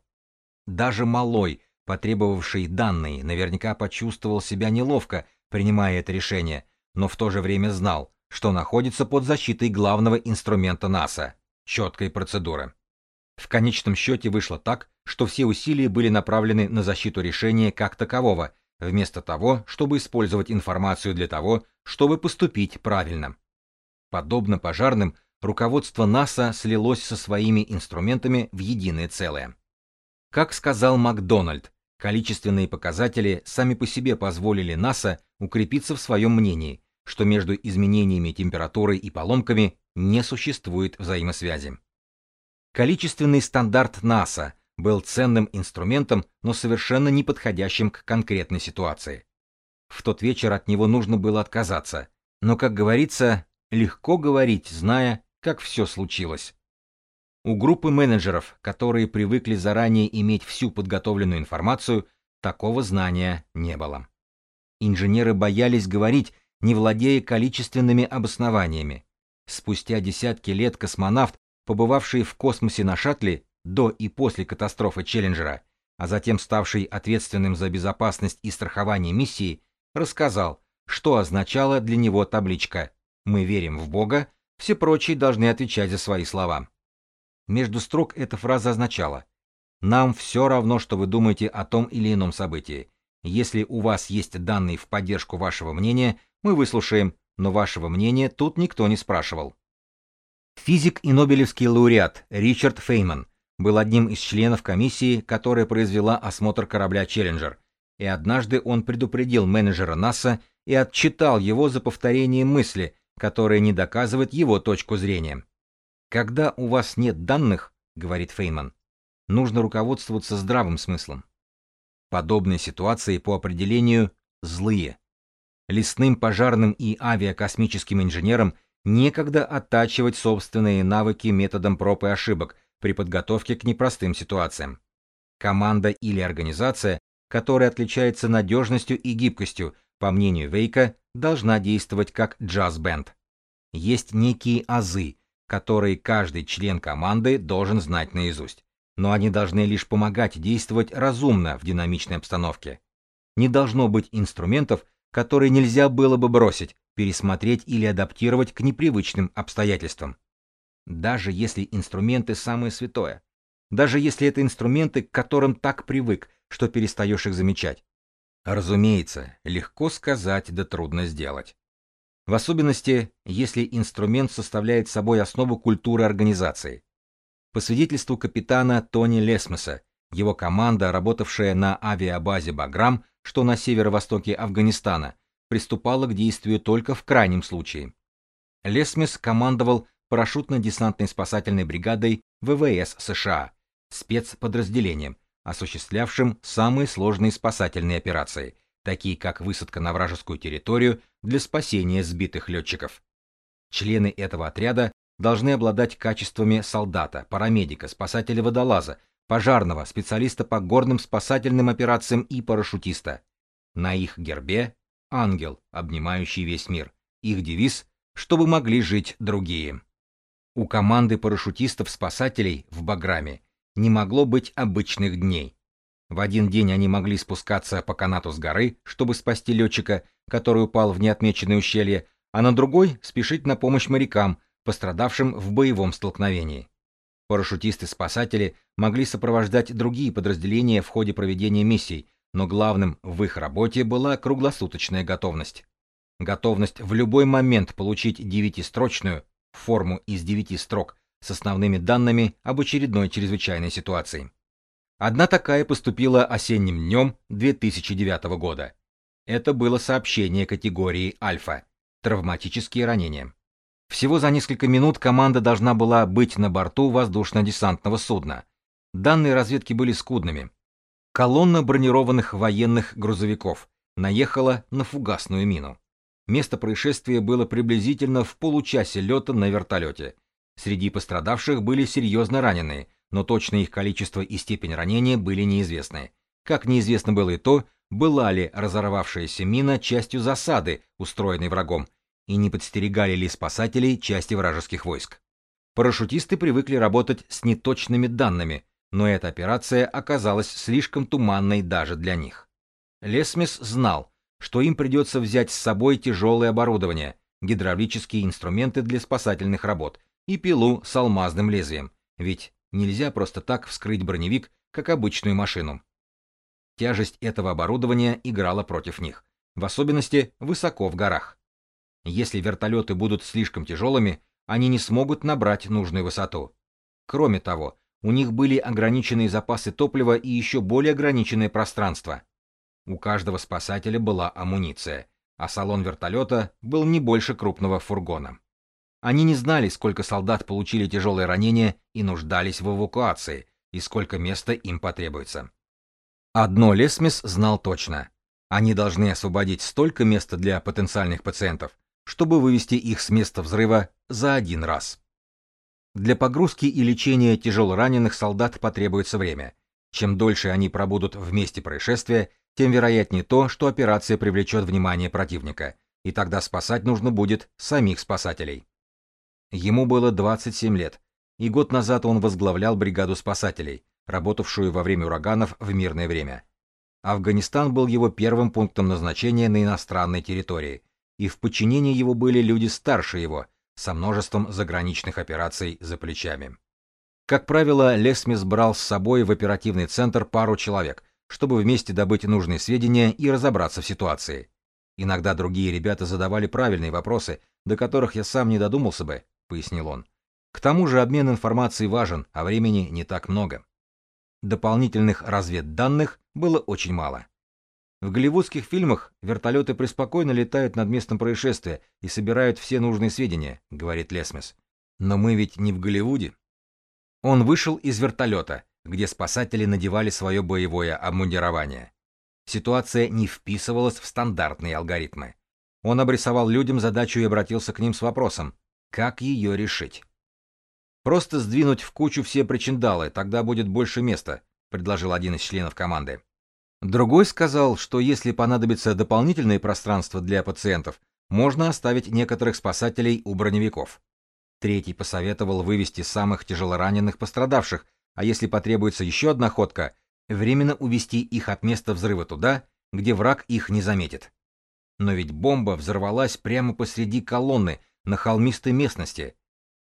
Даже Малой, потребовавший данные, наверняка почувствовал себя неловко, принимая это решение, но в то же время знал, что находится под защитой главного инструмента НАСА — четкой процедуры. В конечном счете вышло так, что все усилия были направлены на защиту решения как такового, вместо того, чтобы использовать информацию для того, чтобы поступить правильно. Подобно пожарным, руководство НАСА слилось со своими инструментами в единое целое. Как сказал Макдональд, количественные показатели сами по себе позволили НАСА укрепиться в своем мнении, что между изменениями температуры и поломками не существует взаимосвязи. Количественный стандарт НАСА был ценным инструментом, но совершенно неподходящим к конкретной ситуации. В тот вечер от него нужно было отказаться, но, как говорится, легко говорить, зная, как все случилось. У группы менеджеров, которые привыкли заранее иметь всю подготовленную информацию, такого знания не было. Инженеры боялись говорить, не владея количественными обоснованиями. Спустя десятки лет космонавт, побывавший в космосе на шаттле до и после катастрофы Челленджера, а затем ставший ответственным за безопасность и страхование миссии, рассказал, что означала для него табличка «Мы верим в Бога, все прочие должны отвечать за свои слова». Между строк эта фраза означала «Нам все равно, что вы думаете о том или ином событии. Если у вас есть данные в поддержку вашего мнения, мы выслушаем, но вашего мнения тут никто не спрашивал». Физик и Нобелевский лауреат Ричард Фейман был одним из членов комиссии, которая произвела осмотр корабля «Челленджер», и однажды он предупредил менеджера НАСА и отчитал его за повторение мысли, которая не доказывает его точку зрения. «Когда у вас нет данных, — говорит Фейман, — нужно руководствоваться здравым смыслом. Подобные ситуации по определению злые. Лесным пожарным и авиакосмическим инженерам некогда оттачивать собственные навыки методом проб и ошибок при подготовке к непростым ситуациям. Команда или организация, которая отличается надежностью и гибкостью, по мнению Вейка, должна действовать как джаз-бенд. Есть некие азы, которые каждый член команды должен знать наизусть, но они должны лишь помогать действовать разумно в динамичной обстановке. Не должно быть инструментов, которые нельзя было бы бросить, пересмотреть или адаптировать к непривычным обстоятельствам. Даже если инструменты самое святое. Даже если это инструменты, к которым так привык, что перестаешь их замечать. Разумеется, легко сказать, да трудно сделать. В особенности, если инструмент составляет собой основу культуры организации. По свидетельству капитана Тони Лесмеса, его команда, работавшая на авиабазе «Баграм», что на северо-востоке Афганистана, приступала к действию только в крайнем случае. Лесмес командовал парашютно-десантной спасательной бригадой ВВС США, спецподразделением, осуществлявшим самые сложные спасательные операции, такие как высадка на вражескую территорию для спасения сбитых летчиков. Члены этого отряда должны обладать качествами солдата, парамедика, спасателя-водолаза, пожарного, специалиста по горным спасательным операциям и парашютиста. На их гербе – ангел, обнимающий весь мир. Их девиз – чтобы могли жить другие. У команды парашютистов-спасателей в Баграме не могло быть обычных дней. В один день они могли спускаться по канату с горы, чтобы спасти летчика, который упал в неотмеченное ущелье, а на другой спешить на помощь морякам, пострадавшим в боевом столкновении. Парашютисты-спасатели могли сопровождать другие подразделения в ходе проведения миссий, но главным в их работе была круглосуточная готовность. Готовность в любой момент получить девятистрочную, форму из девяти строк с основными данными об очередной чрезвычайной ситуации. Одна такая поступила осенним днем 2009 года. Это было сообщение категории «Альфа» – травматические ранения. Всего за несколько минут команда должна была быть на борту воздушно-десантного судна. Данные разведки были скудными. Колонна бронированных военных грузовиков наехала на фугасную мину. Место происшествия было приблизительно в получасе лета на вертолете. Среди пострадавших были серьезно раненые, но точное их количество и степень ранения были неизвестны. Как неизвестно было и то, была ли разорвавшаяся мина частью засады, устроенной врагом, и не подстерегали ли спасателей части вражеских войск. Парашютисты привыкли работать с неточными данными, но эта операция оказалась слишком туманной даже для них. Лесмис знал, что им придется взять с собой тяжелое оборудование, гидравлические инструменты для спасательных работ и пилу с алмазным лезвием, ведь Нельзя просто так вскрыть броневик, как обычную машину. Тяжесть этого оборудования играла против них, в особенности высоко в горах. Если вертолеты будут слишком тяжелыми, они не смогут набрать нужную высоту. Кроме того, у них были ограниченные запасы топлива и еще более ограниченное пространство. У каждого спасателя была амуниция, а салон вертолета был не больше крупного фургона. Они не знали, сколько солдат получили тяжелые ранения и нуждались в эвакуации, и сколько места им потребуется. Одно Лесмис знал точно. Они должны освободить столько места для потенциальных пациентов, чтобы вывести их с места взрыва за один раз. Для погрузки и лечения тяжелораненых солдат потребуется время. Чем дольше они пробудут в месте происшествия, тем вероятнее то, что операция привлечет внимание противника, и тогда спасать нужно будет самих спасателей. Ему было 27 лет, и год назад он возглавлял бригаду спасателей, работавшую во время ураганов в мирное время. Афганистан был его первым пунктом назначения на иностранной территории, и в подчинении его были люди старше его, со множеством заграничных операций за плечами. Как правило, Лесмис брал с собой в оперативный центр пару человек, чтобы вместе добыть нужные сведения и разобраться в ситуации. Иногда другие ребята задавали правильные вопросы, до которых я сам не додумался бы, пояснил он. К тому же обмен информацией важен, а времени не так много. Дополнительных разведданных было очень мало. В голливудских фильмах вертолеты преспокойно летают над местом происшествия и собирают все нужные сведения, говорит Лесмис. Но мы ведь не в Голливуде. Он вышел из вертолета, где спасатели надевали свое боевое обмундирование. Ситуация не вписывалась в стандартные алгоритмы. Он обрисовал людям задачу и обратился к ним с вопросом, как ее решить. «Просто сдвинуть в кучу все причиндалы, тогда будет больше места», предложил один из членов команды. Другой сказал, что если понадобится дополнительное пространство для пациентов, можно оставить некоторых спасателей у броневиков. Третий посоветовал вывести самых тяжелораненых пострадавших, а если потребуется еще одна ходка, временно увести их от места взрыва туда, где враг их не заметит. Но ведь бомба взорвалась прямо посреди колонны на холмистой местности.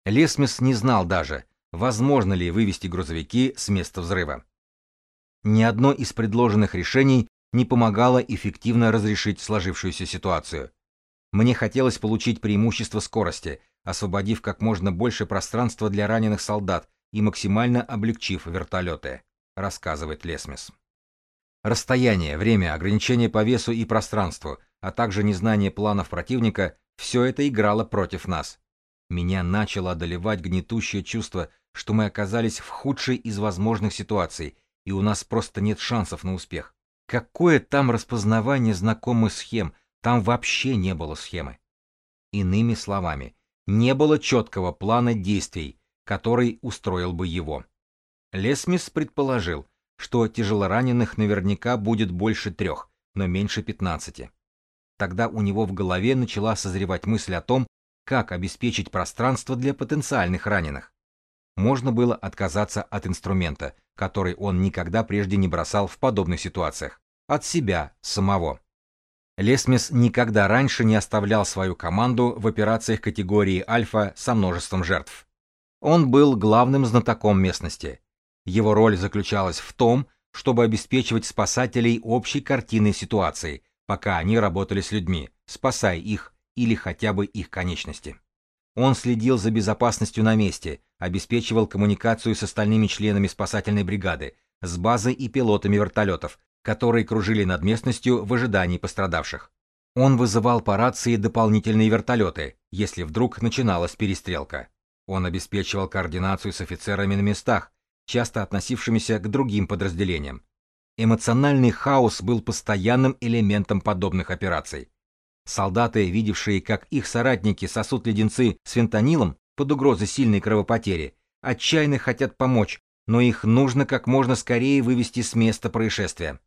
Лесмис не знал даже, возможно ли вывести грузовики с места взрыва. Ни одно из предложенных решений не помогало эффективно разрешить сложившуюся ситуацию. Мне хотелось получить преимущество скорости, освободив как можно больше пространства для раненых солдат и максимально облегчив вертолеты, рассказывает Лесмис. Расстояние, время, ограничение по весу и пространству, а также незнание планов противника – все это играло против нас. Меня начало одолевать гнетущее чувство, что мы оказались в худшей из возможных ситуаций и у нас просто нет шансов на успех. Какое там распознавание знакомых схем? Там вообще не было схемы. Иными словами, не было четкого плана действий, который устроил бы его. Лесмис предположил, что тяжелораненых наверняка будет больше трех, но меньше пятнадцати. Тогда у него в голове начала созревать мысль о том, как обеспечить пространство для потенциальных раненых. Можно было отказаться от инструмента, который он никогда прежде не бросал в подобных ситуациях, от себя самого. Лесмис никогда раньше не оставлял свою команду в операциях категории Альфа со множеством жертв. Он был главным знатоком местности. Его роль заключалась в том, чтобы обеспечивать спасателей общей картиной ситуации, пока они работали с людьми, спасая их или хотя бы их конечности. Он следил за безопасностью на месте, обеспечивал коммуникацию с остальными членами спасательной бригады, с базой и пилотами вертолетов, которые кружили над местностью в ожидании пострадавших. Он вызывал по рации дополнительные вертолеты, если вдруг начиналась перестрелка. Он обеспечивал координацию с офицерами на местах, часто относившимися к другим подразделениям. Эмоциональный хаос был постоянным элементом подобных операций. Солдаты, видевшие, как их соратники сосут леденцы с фентанилом под угрозой сильной кровопотери, отчаянно хотят помочь, но их нужно как можно скорее вывести с места происшествия.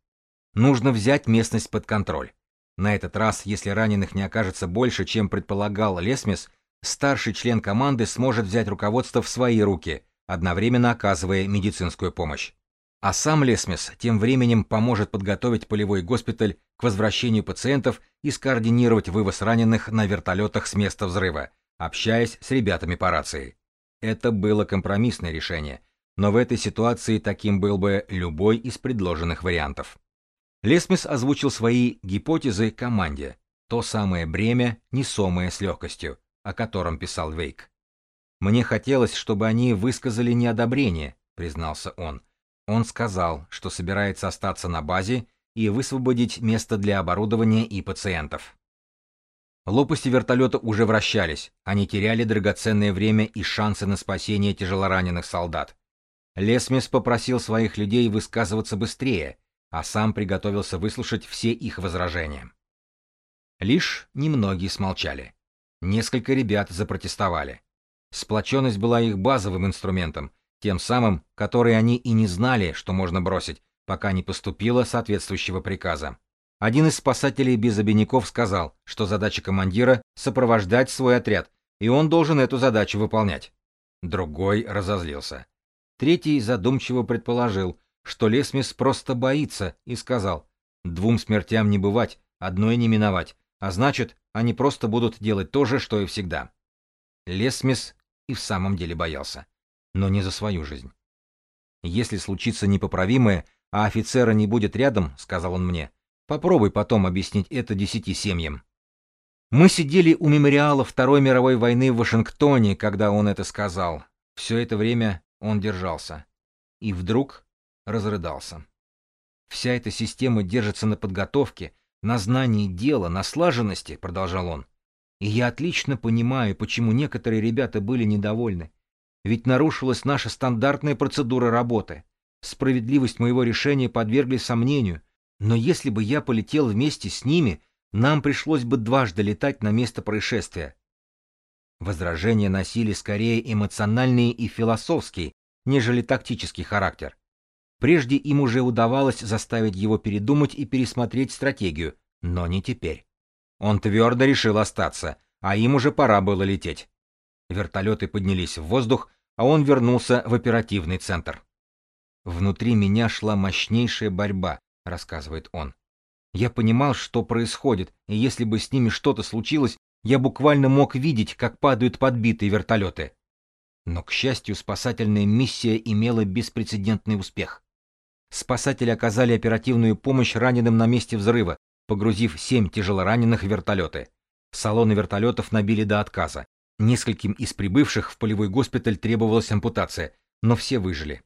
Нужно взять местность под контроль. На этот раз, если раненых не окажется больше, чем предполагал Лесмис, старший член команды сможет взять руководство в свои руки, одновременно оказывая медицинскую помощь. А сам Лесмис тем временем поможет подготовить полевой госпиталь к возвращению пациентов и скоординировать вывоз раненых на вертолетах с места взрыва, общаясь с ребятами по рации. Это было компромиссное решение, но в этой ситуации таким был бы любой из предложенных вариантов. Лесмис озвучил свои гипотезы команде, то самое бремя, несомое с легкостью, о котором писал Вейк. «Мне хотелось, чтобы они высказали неодобрение», — признался он. Он сказал, что собирается остаться на базе и высвободить место для оборудования и пациентов. Лопасти вертолета уже вращались, они теряли драгоценное время и шансы на спасение тяжелораненых солдат. Лесмис попросил своих людей высказываться быстрее, а сам приготовился выслушать все их возражения. Лишь немногие смолчали. Несколько ребят запротестовали. Сплоченность была их базовым инструментом, тем самым, который они и не знали, что можно бросить, пока не поступило соответствующего приказа. Один из спасателей без обиняков сказал, что задача командира — сопровождать свой отряд, и он должен эту задачу выполнять. Другой разозлился. Третий задумчиво предположил, что Лесмис просто боится, и сказал, двум смертям не бывать, одной не миновать, а значит, они просто будут делать то же, что и всегда. Лесмис и в самом деле боялся, но не за свою жизнь. «Если случится непоправимое, а офицера не будет рядом», — сказал он мне, — «попробуй потом объяснить это десяти семьям». Мы сидели у мемориала Второй мировой войны в Вашингтоне, когда он это сказал. Все это время он держался. И вдруг разрыдался. Вся эта система держится на подготовке, на знании дела, на слаженности, продолжал он. И я отлично понимаю, почему некоторые ребята были недовольны. Ведь нарушилась наша стандартная процедура работы. Справедливость моего решения подвергли сомнению, но если бы я полетел вместе с ними, нам пришлось бы дважды летать на место происшествия. Возражения носили скорее эмоциональный и философский, нежели тактический характер. Прежде им уже удавалось заставить его передумать и пересмотреть стратегию, но не теперь. Он твердо решил остаться, а им уже пора было лететь. Вертолеты поднялись в воздух, а он вернулся в оперативный центр. «Внутри меня шла мощнейшая борьба», — рассказывает он. «Я понимал, что происходит, и если бы с ними что-то случилось, я буквально мог видеть, как падают подбитые вертолеты. Но, к счастью, спасательная миссия имела беспрецедентный успех. Спасатели оказали оперативную помощь раненым на месте взрыва, погрузив семь тяжелораненых в вертолеты. Салоны вертолетов набили до отказа. Нескольким из прибывших в полевой госпиталь требовалась ампутация, но все выжили.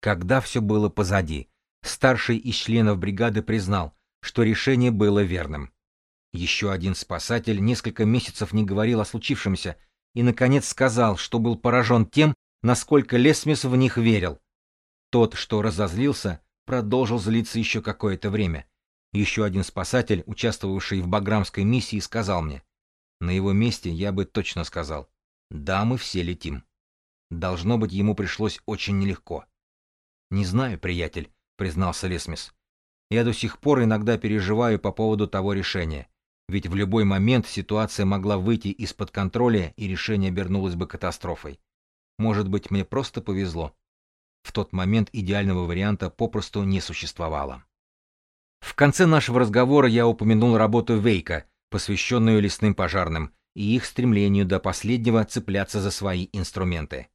Когда все было позади, старший из членов бригады признал, что решение было верным. Еще один спасатель несколько месяцев не говорил о случившемся и, наконец, сказал, что был поражен тем, насколько Лесмис в них верил. Тот, что разозлился, продолжил злиться еще какое-то время. Еще один спасатель, участвовавший в Баграмской миссии, сказал мне, на его месте я бы точно сказал, да, мы все летим. Должно быть, ему пришлось очень нелегко. Не знаю, приятель, признался Лесмис. Я до сих пор иногда переживаю по поводу того решения, ведь в любой момент ситуация могла выйти из-под контроля и решение обернулось бы катастрофой. Может быть, мне просто повезло. В тот момент идеального варианта попросту не существовало. В конце нашего разговора я упомянул работу Вейка, посвященную лесным пожарным, и их стремлению до последнего цепляться за свои инструменты.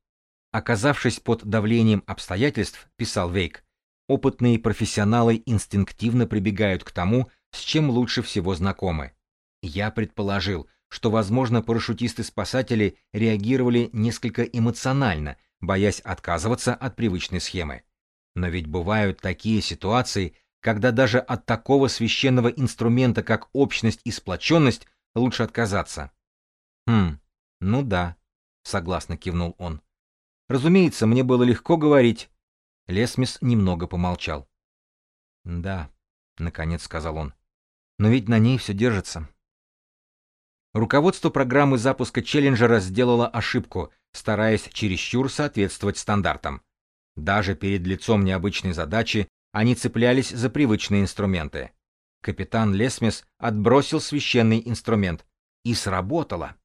Оказавшись под давлением обстоятельств, писал Вейк, опытные профессионалы инстинктивно прибегают к тому, с чем лучше всего знакомы. Я предположил, что, возможно, парашютисты-спасатели реагировали несколько эмоционально, боясь отказываться от привычной схемы. Но ведь бывают такие ситуации, когда даже от такого священного инструмента, как общность и сплоченность, лучше отказаться. «Хм, ну да», — согласно кивнул он. «Разумеется, мне было легко говорить». Лесмис немного помолчал. «Да», — наконец сказал он, — «но ведь на ней все держится». Руководство программы запуска Челленджера сделало ошибку, стараясь чересчур соответствовать стандартам. Даже перед лицом необычной задачи они цеплялись за привычные инструменты. Капитан Лесмис отбросил священный инструмент. И сработало.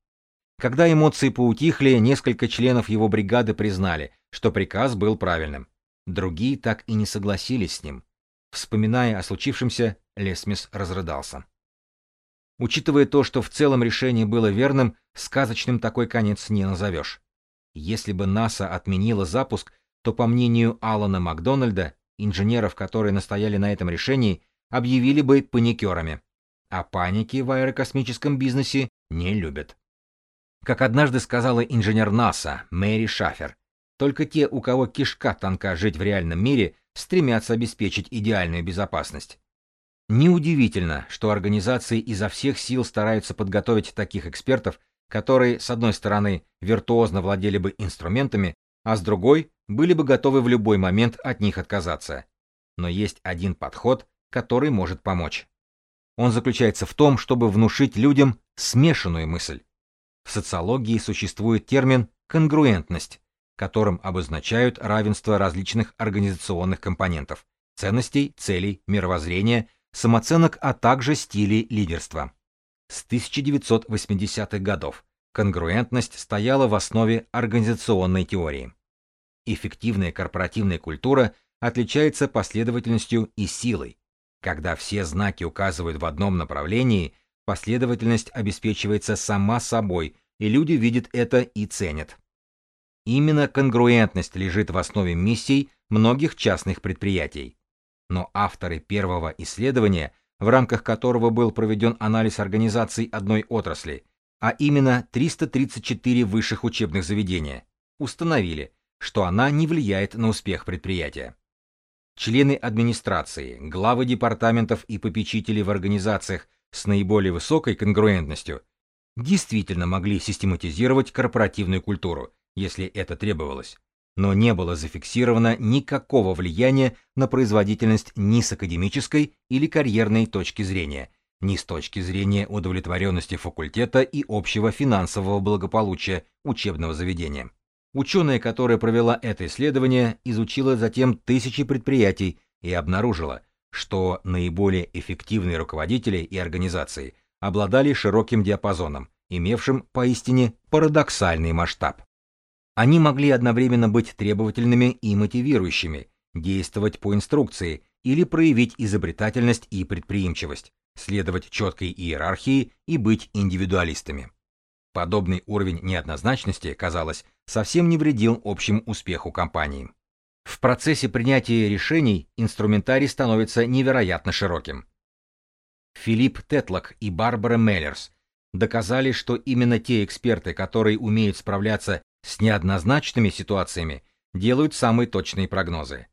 Когда эмоции поутихли, несколько членов его бригады признали, что приказ был правильным. Другие так и не согласились с ним. Вспоминая о случившемся, Лесмис разрыдался. Учитывая то, что в целом решение было верным, сказочным такой конец не назовешь. Если бы НАСА отменила запуск, то, по мнению Алана Макдональда, инженеров, которые настояли на этом решении, объявили бы паникерами. А паники в аэрокосмическом бизнесе не любят. Как однажды сказала инженер НАСА Мэри Шафер, только те, у кого кишка тонка жить в реальном мире, стремятся обеспечить идеальную безопасность. Неудивительно, что организации изо всех сил стараются подготовить таких экспертов, которые, с одной стороны, виртуозно владели бы инструментами, а с другой, были бы готовы в любой момент от них отказаться. Но есть один подход, который может помочь. Он заключается в том, чтобы внушить людям смешанную мысль. В социологии существует термин «конгруентность», которым обозначают равенство различных организационных компонентов, ценностей, целей, мировоззрения, самоценок, а также стилей лидерства. С 1980-х годов конгруентность стояла в основе организационной теории. Эффективная корпоративная культура отличается последовательностью и силой. Когда все знаки указывают в одном направлении, последовательность обеспечивается сама собой, и люди видят это и ценят. Именно конгруентность лежит в основе миссий многих частных предприятий. Но авторы первого исследования, в рамках которого был проведен анализ организаций одной отрасли, а именно 334 высших учебных заведения, установили, что она не влияет на успех предприятия. Члены администрации, главы департаментов и попечители в организациях с наиболее высокой конгруентностью действительно могли систематизировать корпоративную культуру, если это требовалось, но не было зафиксировано никакого влияния на производительность ни с академической или карьерной точки зрения, ни с точки зрения удовлетворенности факультета и общего финансового благополучия учебного заведения. Ученая, которая провела это исследование, изучила затем тысячи предприятий и обнаружила, что наиболее эффективные руководители и организации обладали широким диапазоном, имевшим поистине парадоксальный масштаб. Они могли одновременно быть требовательными и мотивирующими, действовать по инструкции или проявить изобретательность и предприимчивость, следовать четкой иерархии и быть индивидуалистами. Подобный уровень неоднозначности, казалось, совсем не вредил общему успеху компании. В процессе принятия решений инструментарий становится невероятно широким. Филипп Тетлок и Барбара Меллерс доказали, что именно те эксперты, которые умеют справляться с неоднозначными ситуациями, делают самые точные прогнозы.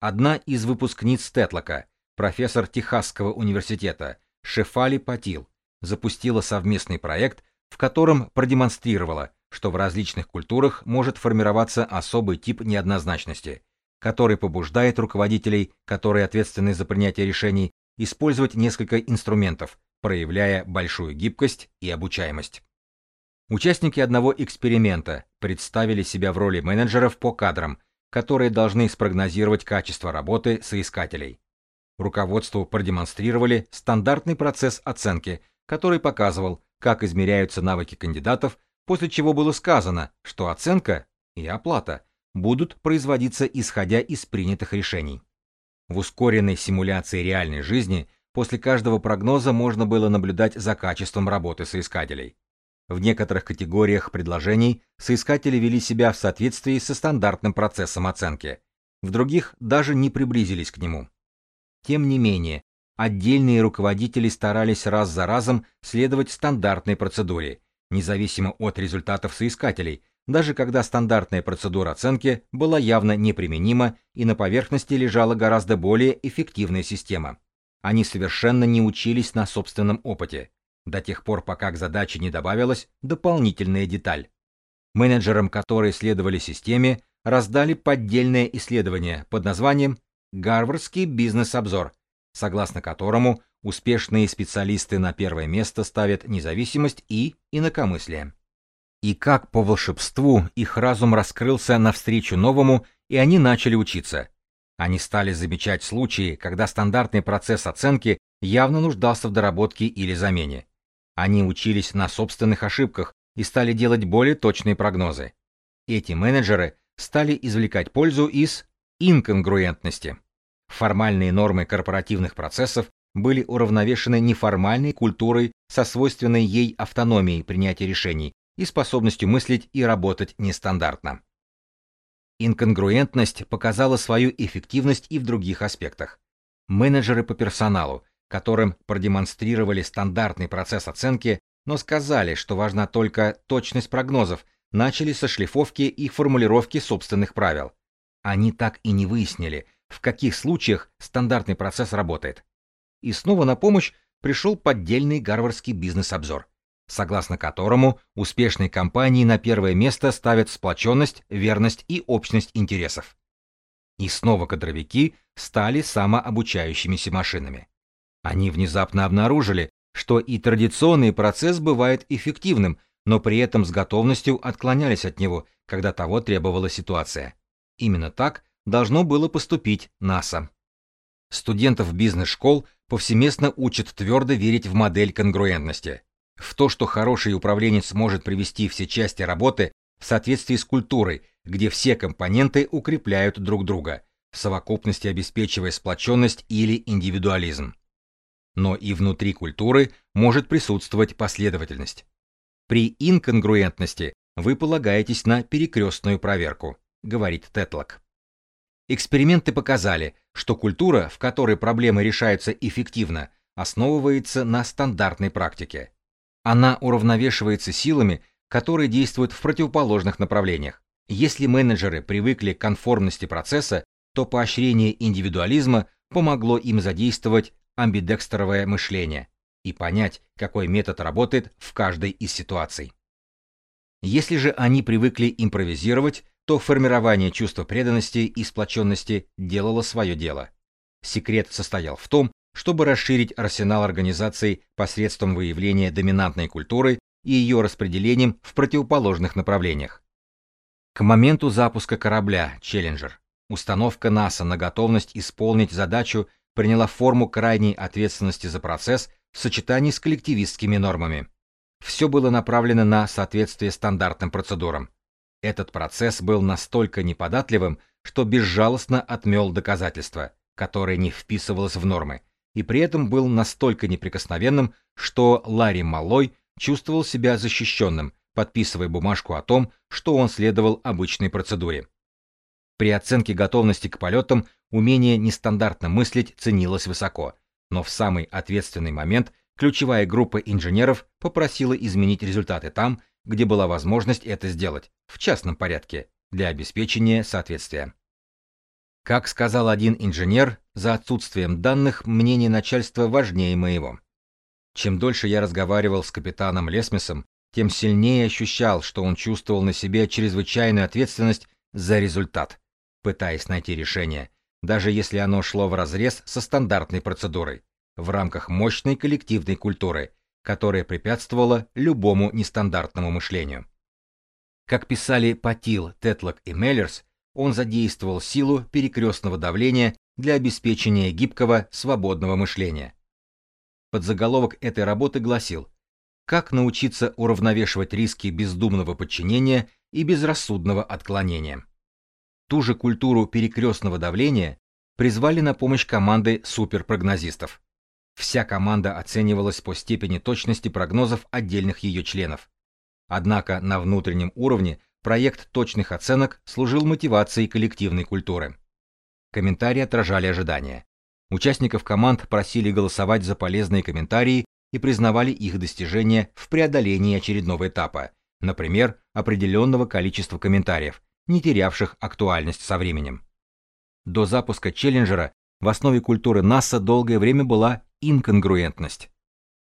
Одна из выпускниц Тетлока, профессор Техасского университета Шефали Патил, запустила совместный проект, в котором продемонстрировала, что в различных культурах может формироваться особый тип неоднозначности, который побуждает руководителей, которые ответственны за принятие решений, использовать несколько инструментов, проявляя большую гибкость и обучаемость. Участники одного эксперимента представили себя в роли менеджеров по кадрам, которые должны спрогнозировать качество работы соискателей. Руководству продемонстрировали стандартный процесс оценки, который показывал, как измеряются навыки кандидатов, после чего было сказано, что оценка и оплата будут производиться исходя из принятых решений. В ускоренной симуляции реальной жизни после каждого прогноза можно было наблюдать за качеством работы соискателей. В некоторых категориях предложений соискатели вели себя в соответствии со стандартным процессом оценки, в других даже не приблизились к нему. Тем не менее, отдельные руководители старались раз за разом следовать стандартной процедуре, независимо от результатов соискателей, даже когда стандартная процедура оценки была явно неприменима и на поверхности лежала гораздо более эффективная система. Они совершенно не учились на собственном опыте, до тех пор, пока к задаче не добавилась дополнительная деталь. Менеджерам, которые следовали системе, раздали поддельное исследование под названием «Гарвардский бизнес-обзор», согласно которому успешные специалисты на первое место ставят независимость и инакомыслие. И как по волшебству их разум раскрылся навстречу новому, и они начали учиться. Они стали замечать случаи, когда стандартный процесс оценки явно нуждался в доработке или замене. Они учились на собственных ошибках и стали делать более точные прогнозы. Эти менеджеры стали извлекать пользу из инконгруентности. Формальные нормы корпоративных процессов были уравновешены неформальной культурой со свойственной ей автономией принятия решений и способностью мыслить и работать нестандартно. Инконгруентность показала свою эффективность и в других аспектах. Менеджеры по персоналу, которым продемонстрировали стандартный процесс оценки, но сказали, что важна только точность прогнозов, начали со шлифовки и формулировки собственных правил. Они так и не выяснили, в каких случаях стандартный процесс работает. И снова на помощь пришел поддельный гарвардский бизнес-обзор, согласно которому успешные компании на первое место ставят сплоченность, верность и общность интересов. И снова кадровики стали самообучающимися машинами. Они внезапно обнаружили, что и традиционный процесс бывает эффективным, но при этом с готовностью отклонялись от него, когда того требовала ситуация. Именно так должно было поступить НАСА. Студентов бизнес-школ повсеместно учат твердо верить в модель конгруентности, в то, что хороший управленец может привести все части работы в соответствии с культурой, где все компоненты укрепляют друг друга, в совокупности обеспечивая сплоченность или индивидуализм. Но и внутри культуры может присутствовать последовательность. При инконгруентности вы полагаетесь на перекрестную проверку, говорит Тетлок. Эксперименты показали, что культура, в которой проблемы решаются эффективно, основывается на стандартной практике. Она уравновешивается силами, которые действуют в противоположных направлениях. Если менеджеры привыкли к конформности процесса, то поощрение индивидуализма помогло им задействовать амбидекстеровое мышление и понять, какой метод работает в каждой из ситуаций. Если же они привыкли импровизировать, то формирование чувства преданности и сплоченности делало свое дело. Секрет состоял в том, чтобы расширить арсенал организации посредством выявления доминантной культуры и ее распределением в противоположных направлениях. К моменту запуска корабля «Челленджер» установка НАСА на готовность исполнить задачу приняла форму крайней ответственности за процесс в сочетании с коллективистскими нормами. Все было направлено на соответствие стандартным процедурам. Этот процесс был настолько неподатливым, что безжалостно отмел доказательства, которое не вписывалось в нормы, и при этом был настолько неприкосновенным, что Ларри Малой чувствовал себя защищенным, подписывая бумажку о том, что он следовал обычной процедуре. При оценке готовности к полетам умение нестандартно мыслить ценилось высоко, но в самый ответственный момент ключевая группа инженеров попросила изменить результаты там, где была возможность это сделать, в частном порядке, для обеспечения соответствия. Как сказал один инженер, за отсутствием данных мнение начальства важнее моего. Чем дольше я разговаривал с капитаном Лесмисом, тем сильнее ощущал, что он чувствовал на себе чрезвычайную ответственность за результат, пытаясь найти решение, даже если оно шло вразрез со стандартной процедурой, в рамках мощной коллективной культуры, которое препятствовало любому нестандартному мышлению. Как писали Патил, Тетлок и Меллерс, он задействовал силу перекрестного давления для обеспечения гибкого, свободного мышления. Подзаголовок этой работы гласил «Как научиться уравновешивать риски бездумного подчинения и безрассудного отклонения». Ту же культуру перекрестного давления призвали на помощь команды суперпрогнозистов. Вся команда оценивалась по степени точности прогнозов отдельных ее членов. Однако на внутреннем уровне проект точных оценок служил мотивацией коллективной культуры. Комментарии отражали ожидания. Участников команд просили голосовать за полезные комментарии и признавали их достижения в преодолении очередного этапа, например, определенного количества комментариев, не терявших актуальность со временем. До запуска челленджера в основе культуры НАСА долгое время была инконгруентность.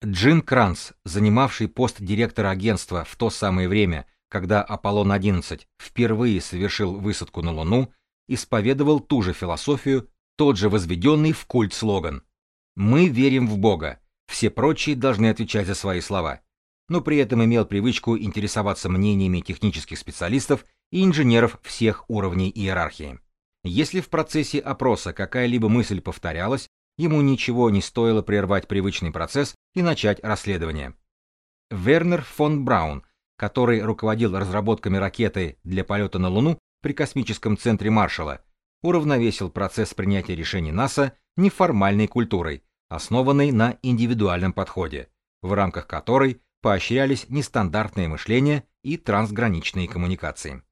Джин Кранц, занимавший пост директора агентства в то самое время, когда Аполлон-11 впервые совершил высадку на Луну, исповедовал ту же философию, тот же возведенный в культ слоган «Мы верим в Бога, все прочие должны отвечать за свои слова», но при этом имел привычку интересоваться мнениями технических специалистов и инженеров всех уровней иерархии. Если в процессе опроса какая-либо мысль повторялась, ему ничего не стоило прервать привычный процесс и начать расследование. Вернер фон Браун, который руководил разработками ракеты для полета на Луну при космическом центре Маршалла, уравновесил процесс принятия решений НАСА неформальной культурой, основанной на индивидуальном подходе, в рамках которой поощрялись нестандартное мышление и трансграничные коммуникации.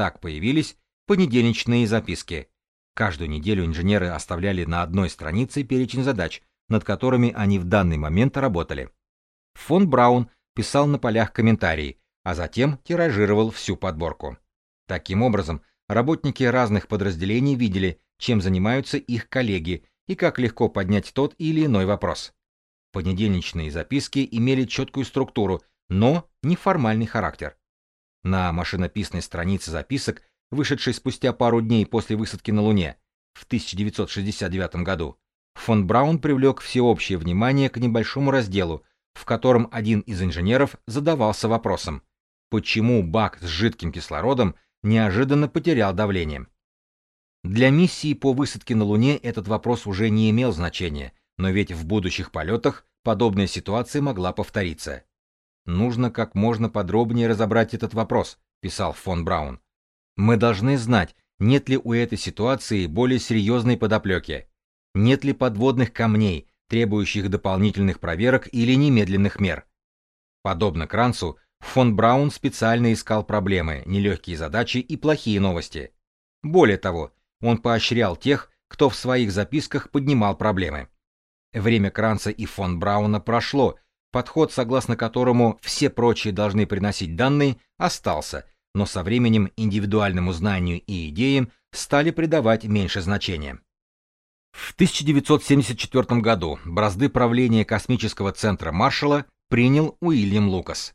Так появились понедельничные записки. Каждую неделю инженеры оставляли на одной странице перечень задач, над которыми они в данный момент работали. Фон Браун писал на полях комментарии, а затем тиражировал всю подборку. Таким образом, работники разных подразделений видели, чем занимаются их коллеги и как легко поднять тот или иной вопрос. Понедельничные записки имели четкую структуру, но неформальный характер. На машинописной странице записок, вышедшей спустя пару дней после высадки на Луне, в 1969 году, фон Браун привлек всеобщее внимание к небольшому разделу, в котором один из инженеров задавался вопросом, почему бак с жидким кислородом неожиданно потерял давление. Для миссии по высадке на Луне этот вопрос уже не имел значения, но ведь в будущих полетах подобная ситуация могла повториться. Нужно как можно подробнее разобрать этот вопрос, писал фон Браун. Мы должны знать, нет ли у этой ситуации более серьезной подоплеки, нет ли подводных камней, требующих дополнительных проверок или немедленных мер. Подобно Кранцу, фон Браун специально искал проблемы, нелегкие задачи и плохие новости. Более того, он поощрял тех, кто в своих записках поднимал проблемы. Время Кранца и фон Брауна прошло, подход, согласно которому все прочие должны приносить данные, остался, но со временем индивидуальному знанию и идеям стали придавать меньше значения. В 1974 году бразды правления космического центра Маршалла принял Уильям Лукас.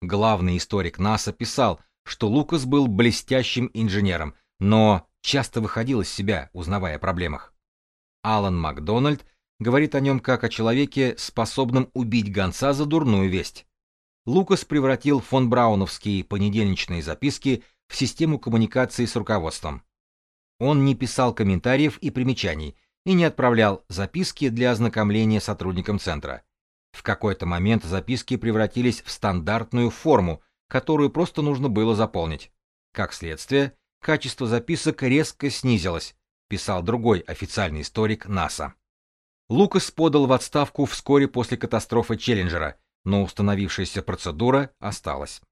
Главный историк НАСА писал, что Лукас был блестящим инженером, но часто выходил из себя, узнавая о проблемах. Алан Макдональд говорит о нем как о человеке, способном убить гонца за дурную весть. Лукас превратил фон Брауновские понедельничные записки в систему коммуникации с руководством. Он не писал комментариев и примечаний и не отправлял записки для ознакомления сотрудникам центра. В какой-то момент записки превратились в стандартную форму, которую просто нужно было заполнить. Как следствие, качество записок резко снизилось, писал другой официальный историк НАСА. Лукас подал в отставку вскоре после катастрофы Челленджера, но установившаяся процедура осталась.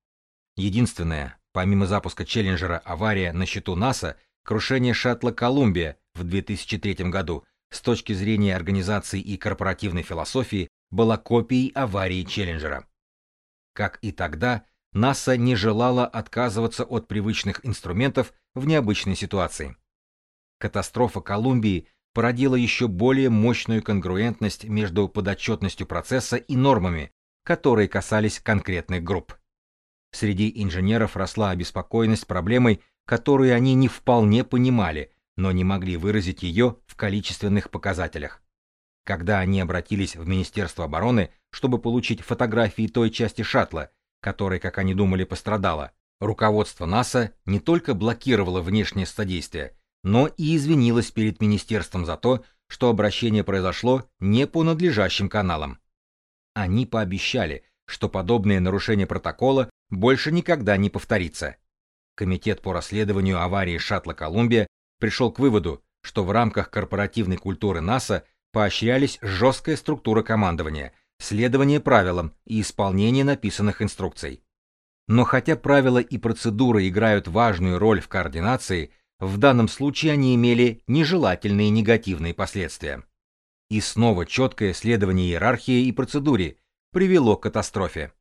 Единственная, помимо запуска Челленджера, авария на счету НАСА – крушение шаттла «Колумбия» в 2003 году с точки зрения организации и корпоративной философии была копией аварии Челленджера. Как и тогда, НАСА не желала отказываться от привычных инструментов в необычной ситуации. Катастрофа Колумбии породила еще более мощную конгруентность между подотчетностью процесса и нормами, которые касались конкретных групп. Среди инженеров росла обеспокоенность проблемой, которую они не вполне понимали, но не могли выразить ее в количественных показателях. Когда они обратились в Министерство обороны, чтобы получить фотографии той части шаттла, которая, как они думали, пострадала, руководство НАСА не только блокировало внешнее содействие, но и извинилось перед министерством за то, что обращение произошло не по надлежащим каналам. Они пообещали, что подобное нарушение протокола больше никогда не повторится. Комитет по расследованию аварии шаттла «Колумбия» пришел к выводу, что в рамках корпоративной культуры НАСА поощрялись жесткая структура командования, следование правилам и исполнение написанных инструкций. Но хотя правила и процедуры играют важную роль в координации, в данном случае они имели нежелательные негативные последствия. И снова четкое следование иерархии и процедуре привело к катастрофе.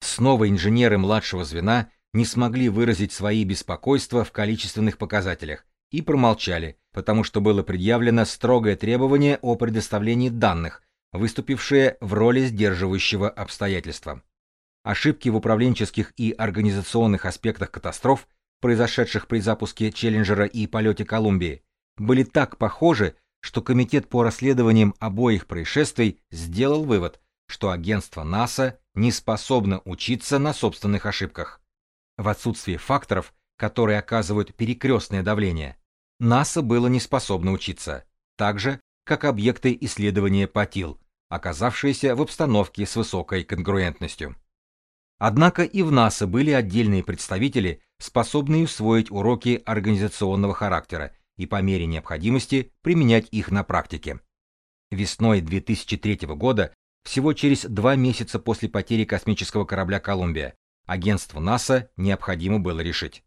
Снова инженеры младшего звена не смогли выразить свои беспокойства в количественных показателях и промолчали, потому что было предъявлено строгое требование о предоставлении данных, выступившее в роли сдерживающего обстоятельства. Ошибки в управленческих и организационных аспектах катастроф, произошедших при запуске Челленджера и полете Колумбии, были так похожи, что Комитет по расследованиям обоих происшествий сделал вывод, что агентство НАСА не способно учиться на собственных ошибках. В отсутствии факторов, которые оказывают перекрестное давление, НАСА было не способно учиться, так же, как объекты исследования Патил, оказавшиеся в обстановке с высокой конгруентностью. Однако и в НАСА были отдельные представители, способные усвоить уроки организационного характера и по мере необходимости применять их на практике. Весной 2003 года, всего через два месяца после потери космического корабля «Колумбия», агентству НАСА необходимо было решить.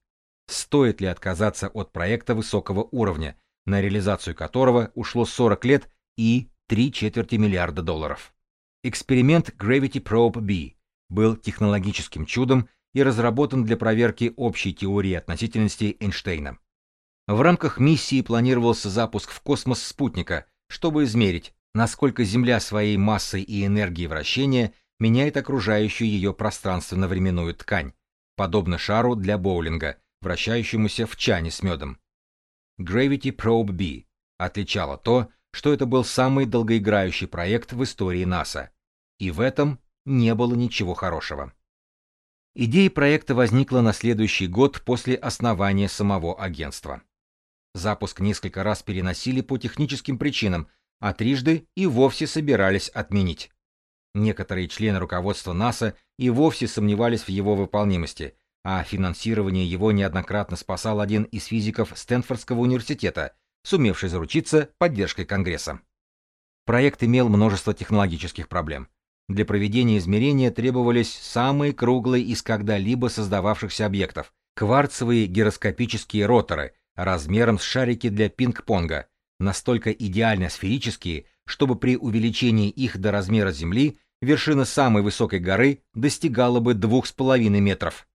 стоит ли отказаться от проекта высокого уровня, на реализацию которого ушло 40 лет и три четверти миллиарда долларов. Эксперимент Gravity Probe B был технологическим чудом и разработан для проверки общей теории относительности Эйнштейна. В рамках миссии планировался запуск в космос спутника, чтобы измерить, насколько Земля своей массой и энергией вращения меняет окружающую ее пространственно-временную ткань, подобно шару для боулинга, вращающемуся в чане с медом. Gravity Probe B отличало то, что это был самый долгоиграющий проект в истории НАСА, и в этом не было ничего хорошего. Идея проекта возникла на следующий год после основания самого агентства. Запуск несколько раз переносили по техническим причинам, а трижды и вовсе собирались отменить. Некоторые члены руководства НАСА и вовсе сомневались в его выполнимости, а финансирование его неоднократно спасал один из физиков Стэнфордского университета, сумевший заручиться поддержкой Конгресса. Проект имел множество технологических проблем. Для проведения измерения требовались самые круглые из когда-либо создававшихся объектов – кварцевые гироскопические роторы размером с шарики для пинг-понга, настолько идеально сферические, чтобы при увеличении их до размера Земли вершина самой высокой горы достигала бы 2,5 метров.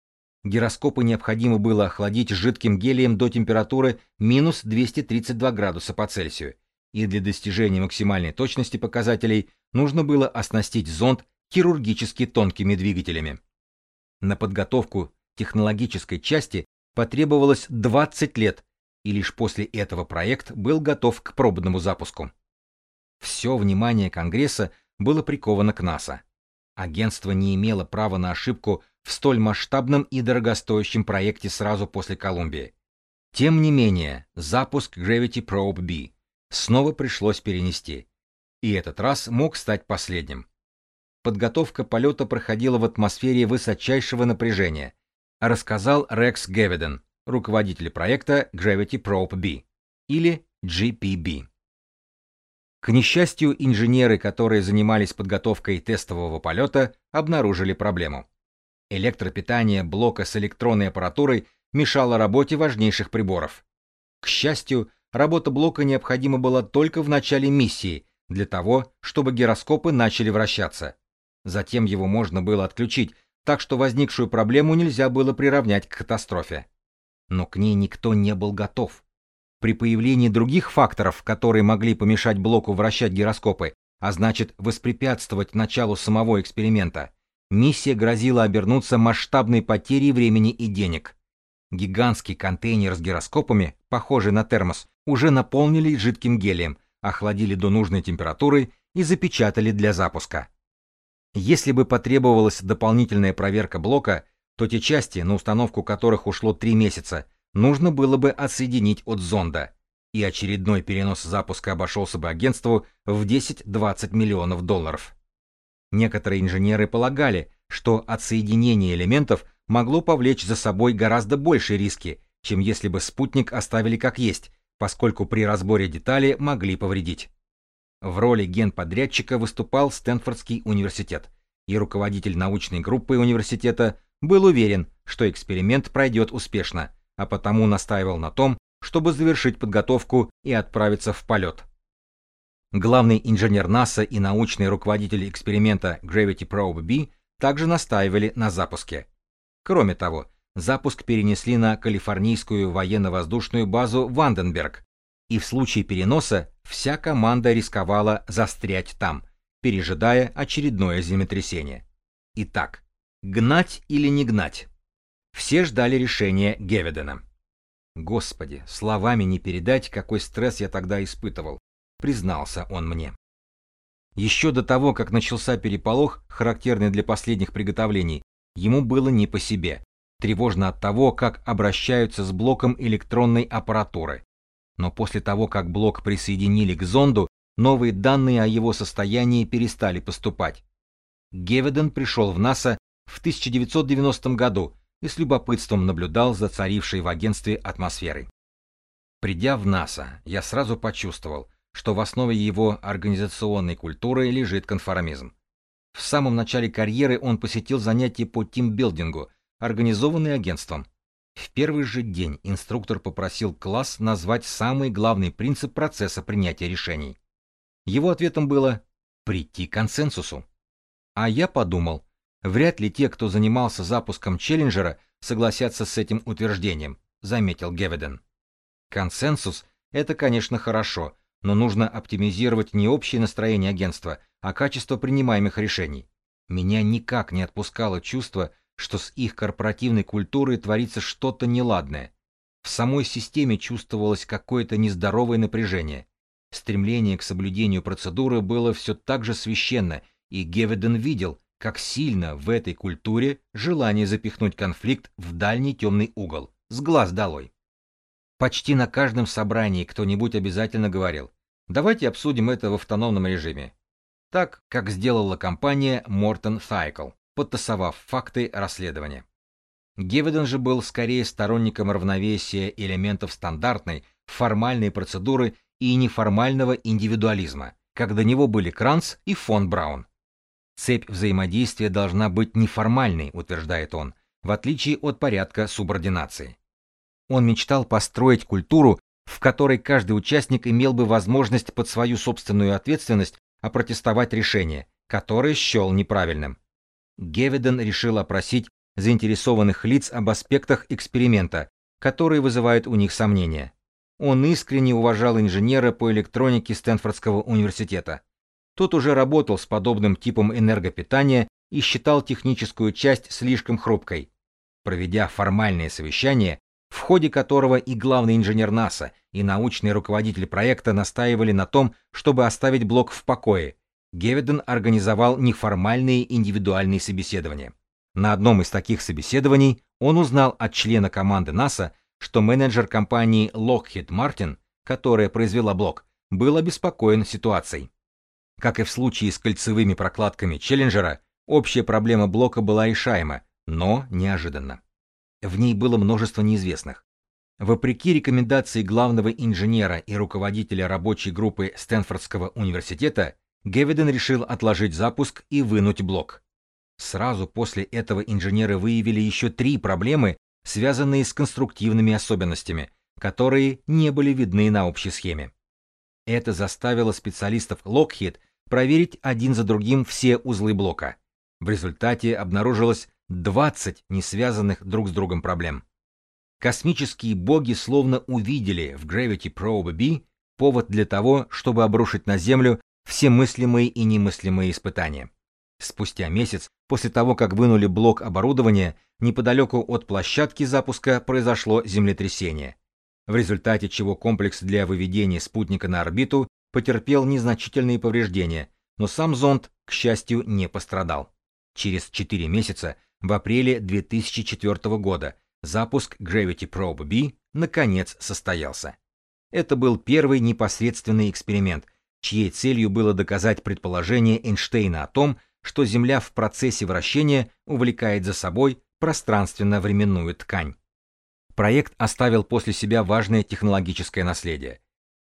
Гироскопы необходимо было охладить жидким гелием до температуры минус 232 градуса по Цельсию, и для достижения максимальной точности показателей нужно было оснастить зонд хирургически тонкими двигателями. На подготовку технологической части потребовалось 20 лет, и лишь после этого проект был готов к пробному запуску. Все внимание Конгресса было приковано к НАСА. Агентство не имело права на ошибку в столь масштабном и дорогостоящем проекте сразу после Колумбии. Тем не менее, запуск Gravity Probe B снова пришлось перенести, и этот раз мог стать последним. Подготовка полета проходила в атмосфере высочайшего напряжения, рассказал Рекс Геведен, руководитель проекта Gravity Probe B, или GPB. К несчастью, инженеры, которые занимались подготовкой тестового полета, обнаружили проблему. Электропитание блока с электронной аппаратурой мешало работе важнейших приборов. К счастью, работа блока необходима была только в начале миссии, для того, чтобы гироскопы начали вращаться. Затем его можно было отключить, так что возникшую проблему нельзя было приравнять к катастрофе. Но к ней никто не был готов. При появлении других факторов, которые могли помешать блоку вращать гироскопы, а значит воспрепятствовать началу самого эксперимента, миссия грозила обернуться масштабной потерей времени и денег. Гигантский контейнер с гироскопами, похожий на термос, уже наполнили жидким гелием, охладили до нужной температуры и запечатали для запуска. Если бы потребовалась дополнительная проверка блока, то те части, на установку которых ушло три месяца, нужно было бы отсоединить от зонда, и очередной перенос запуска обошелся бы агентству в 10-20 миллионов долларов. Некоторые инженеры полагали, что отсоединение элементов могло повлечь за собой гораздо большие риски, чем если бы спутник оставили как есть, поскольку при разборе детали могли повредить. В роли генподрядчика выступал Стэнфордский университет, и руководитель научной группы университета был уверен, что эксперимент пройдет успешно, а потому настаивал на том, чтобы завершить подготовку и отправиться в полет. Главный инженер НАСА и научный руководитель эксперимента Gravity Probe B также настаивали на запуске. Кроме того, запуск перенесли на калифорнийскую военно-воздушную базу Ванденберг, и в случае переноса вся команда рисковала застрять там, пережидая очередное землетрясение. Итак, гнать или не гнать? Все ждали решения Геведена. Господи, словами не передать, какой стресс я тогда испытывал, признался он мне. Еще до того, как начался переполох, характерный для последних приготовлений, ему было не по себе. Тревожно от того, как обращаются с блоком электронной аппаратуры. Но после того, как блок присоединили к зонду, новые данные о его состоянии перестали поступать. Геведен пришел в НАСА в 1990 году и с любопытством наблюдал за царившей в агентстве атмосферой. Придя в НАСА, я сразу почувствовал, что в основе его организационной культуры лежит конформизм. В самом начале карьеры он посетил занятия по тимбилдингу, организованные агентством. В первый же день инструктор попросил класс назвать самый главный принцип процесса принятия решений. Его ответом было «прийти к консенсусу». А я подумал, вряд ли те, кто занимался запуском Челленджера, согласятся с этим утверждением, заметил Геведен. Консенсус – это, конечно, хорошо, но нужно оптимизировать не общее настроение агентства, а качество принимаемых решений. Меня никак не отпускало чувство, что с их корпоративной культурой творится что-то неладное. В самой системе чувствовалось какое-то нездоровое напряжение. Стремление к соблюдению процедуры было все так же священно, и Геведен видел, как сильно в этой культуре желание запихнуть конфликт в дальний темный угол, с глаз долой. Почти на каждом собрании кто-нибудь обязательно говорил, давайте обсудим это в автономном режиме. Так, как сделала компания Morton Cycle, подтасовав факты расследования. Геведен же был скорее сторонником равновесия элементов стандартной, формальной процедуры и неформального индивидуализма, как до него были Кранц и фон Браун. Цепь взаимодействия должна быть неформальной, утверждает он, в отличие от порядка субординации. Он мечтал построить культуру, в которой каждый участник имел бы возможность под свою собственную ответственность опротестовать решение, которое счел неправильным. Геведен решил опросить заинтересованных лиц об аспектах эксперимента, которые вызывают у них сомнения. Он искренне уважал инженера по электронике Стэнфордского университета. Тот уже работал с подобным типом энергопитания и считал техническую часть слишком хрупкой. Проведя формальное совещание, в ходе которого и главный инженер НАСА, и научный руководитель проекта настаивали на том, чтобы оставить блок в покое, Геведен организовал неформальные индивидуальные собеседования. На одном из таких собеседований он узнал от члена команды НАСА, что менеджер компании Lockheed Martin, которая произвела блок, был обеспокоен ситуацией. Как и в случае с кольцевыми прокладками Челленджера, общая проблема блока была решаема, но неожиданно. В ней было множество неизвестных. Вопреки рекомендации главного инженера и руководителя рабочей группы Стэнфордского университета, Гевиден решил отложить запуск и вынуть блок. Сразу после этого инженеры выявили еще три проблемы, связанные с конструктивными особенностями, которые не были видны на общей схеме. Это заставило специалистов Lockheed проверить один за другим все узлы блока. В результате обнаружилось 20 несвязанных друг с другом проблем. Космические боги словно увидели в Gravity Probe B повод для того, чтобы обрушить на Землю все мыслимые и немыслимые испытания. Спустя месяц после того, как вынули блок оборудования, неподалеку от площадки запуска произошло землетрясение, в результате чего комплекс для выведения спутника на орбиту потерпел незначительные повреждения, но сам зонд, к счастью, не пострадал. Через 4 месяца, в апреле 2004 года, запуск Gravity Probe B наконец состоялся. Это был первый непосредственный эксперимент, чьей целью было доказать предположение Эйнштейна о том, что Земля в процессе вращения увлекает за собой пространственно-временную ткань. Проект оставил после себя важное технологическое наследие.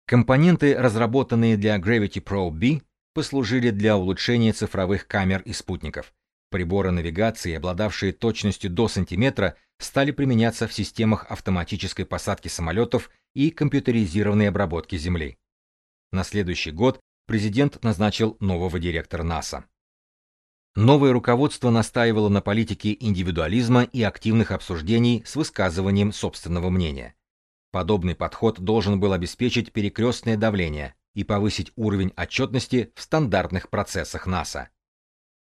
Компоненты, разработанные для Gravity Probe B, послужили для улучшения цифровых камер и спутников. Приборы навигации, обладавшие точностью до сантиметра, стали применяться в системах автоматической посадки самолетов и компьютеризированной обработки Земли. На следующий год президент назначил нового директора НАСА. Новое руководство настаивало на политике индивидуализма и активных обсуждений с высказыванием собственного мнения. Подобный подход должен был обеспечить перекрестное давление и повысить уровень отчетности в стандартных процессах НАСА.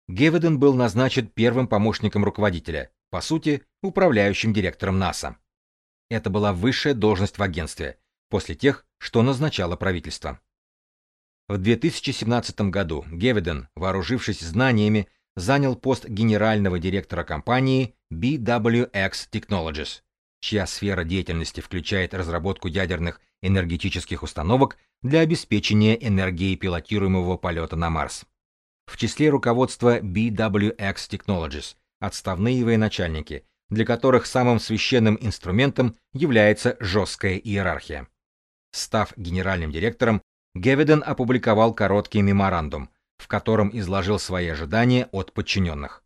Геведен был назначен первым помощником руководителя, по сути, управляющим директором НАСА. Это была высшая должность в агентстве, после тех, что назначало правительство. В 2017 году Геведен, вооружившись знаниями, занял пост генерального директора компании BWX Technologies, чья сфера деятельности включает разработку ядерных энергетических установок для обеспечения энергией пилотируемого полета на Марс. В числе руководства BWX Technologies отставные военачальники, для которых самым священным инструментом является жесткая иерархия. Став генеральным директором, Геведен опубликовал короткий меморандум, в котором изложил свои ожидания от подчиненных.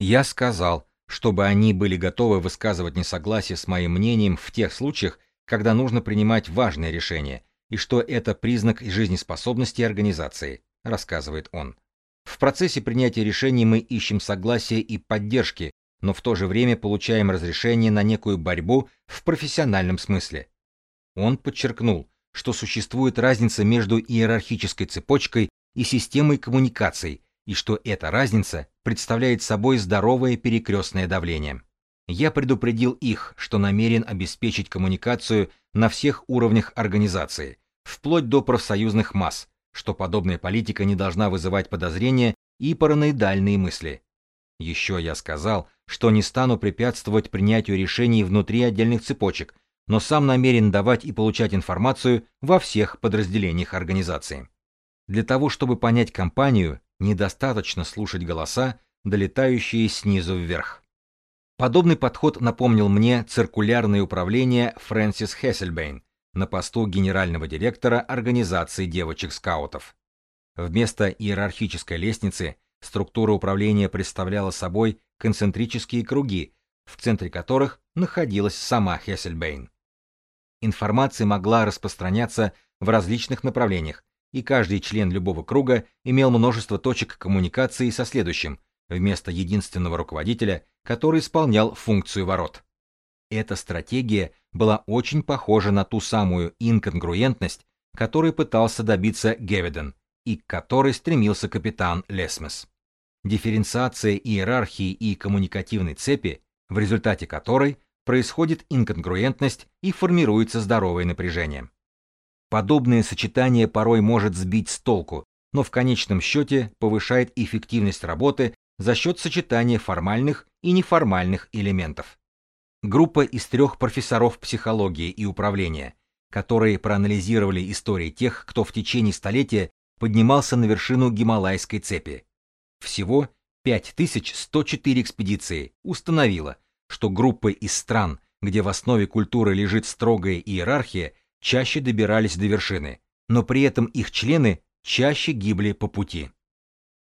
«Я сказал, чтобы они были готовы высказывать несогласие с моим мнением в тех случаях, когда нужно принимать важные решения, и что это признак жизнеспособности организации, рассказывает он. В процессе принятия решений мы ищем согласия и поддержки, но в то же время получаем разрешение на некую борьбу в профессиональном смысле. Он подчеркнул, что существует разница между иерархической цепочкой и системой коммуникаций, и что эта разница представляет собой здоровое перекрестное давление. Я предупредил их, что намерен обеспечить коммуникацию на всех уровнях организации, вплоть до профсоюзных масс, что подобная политика не должна вызывать подозрения и параноидальные мысли. Еще я сказал, что не стану препятствовать принятию решений внутри отдельных цепочек, но сам намерен давать и получать информацию во всех подразделениях организации. Для того, чтобы понять компанию, недостаточно слушать голоса, долетающие снизу вверх. Подобный подход напомнил мне циркулярное управление Фрэнсис Хессельбейн на посту генерального директора организации девочек-скаутов. Вместо иерархической лестницы структура управления представляла собой концентрические круги, в центре которых находилась сама Хессельбейн. Информация могла распространяться в различных направлениях, и каждый член любого круга имел множество точек коммуникации со следующим, вместо единственного руководителя, который исполнял функцию ворот. Эта стратегия была очень похожа на ту самую инконгруентность, которой пытался добиться Геведен и к которой стремился капитан Лесмес. Дифференциация иерархии и коммуникативной цепи, в результате которой происходит инконгруентность и формируется здоровое напряжение. Подобное сочетание порой может сбить с толку, но в конечном счете повышает эффективность работы за счет сочетания формальных и неформальных элементов. Группа из трех профессоров психологии и управления, которые проанализировали истории тех, кто в течение столетия поднимался на вершину Гималайской цепи. Всего 5104 экспедиции установила, что группы из стран, где в основе культуры лежит строгая иерархия, чаще добирались до вершины, но при этом их члены чаще гибли по пути.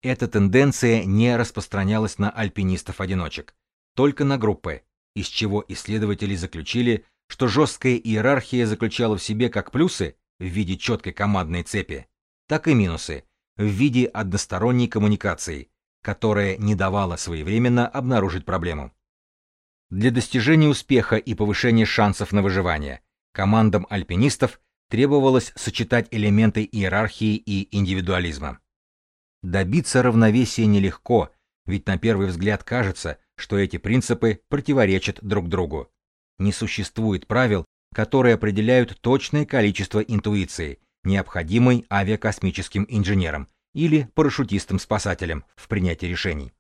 Эта тенденция не распространялась на альпинистов-одиночек, только на группы, из чего исследователи заключили, что жесткая иерархия заключала в себе как плюсы в виде четкой командной цепи, так и минусы в виде односторонней коммуникации, которая не давала своевременно обнаружить проблему. Для достижения успеха и повышения шансов на выживание командам альпинистов требовалось сочетать элементы иерархии и индивидуализма. Добиться равновесия нелегко, ведь на первый взгляд кажется, что эти принципы противоречат друг другу. Не существует правил, которые определяют точное количество интуиции, необходимой авиакосмическим инженерам или парашютистам-спасателям в принятии решений.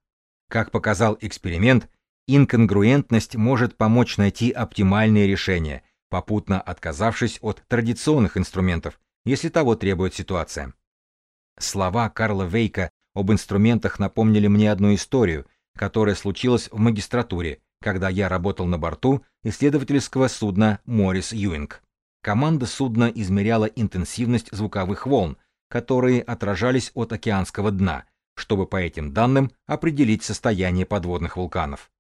Как показал эксперимент, инконгруентность может помочь найти оптимальные решения, попутно отказавшись от традиционных инструментов, если того требует ситуация. Слова Карла Вейка об инструментах напомнили мне одну историю, которая случилась в магистратуре, когда я работал на борту исследовательского судна Моррис Юинг. Команда судна измеряла интенсивность звуковых волн, которые отражались от океанского дна, чтобы по этим данным определить состояние подводных вулканов.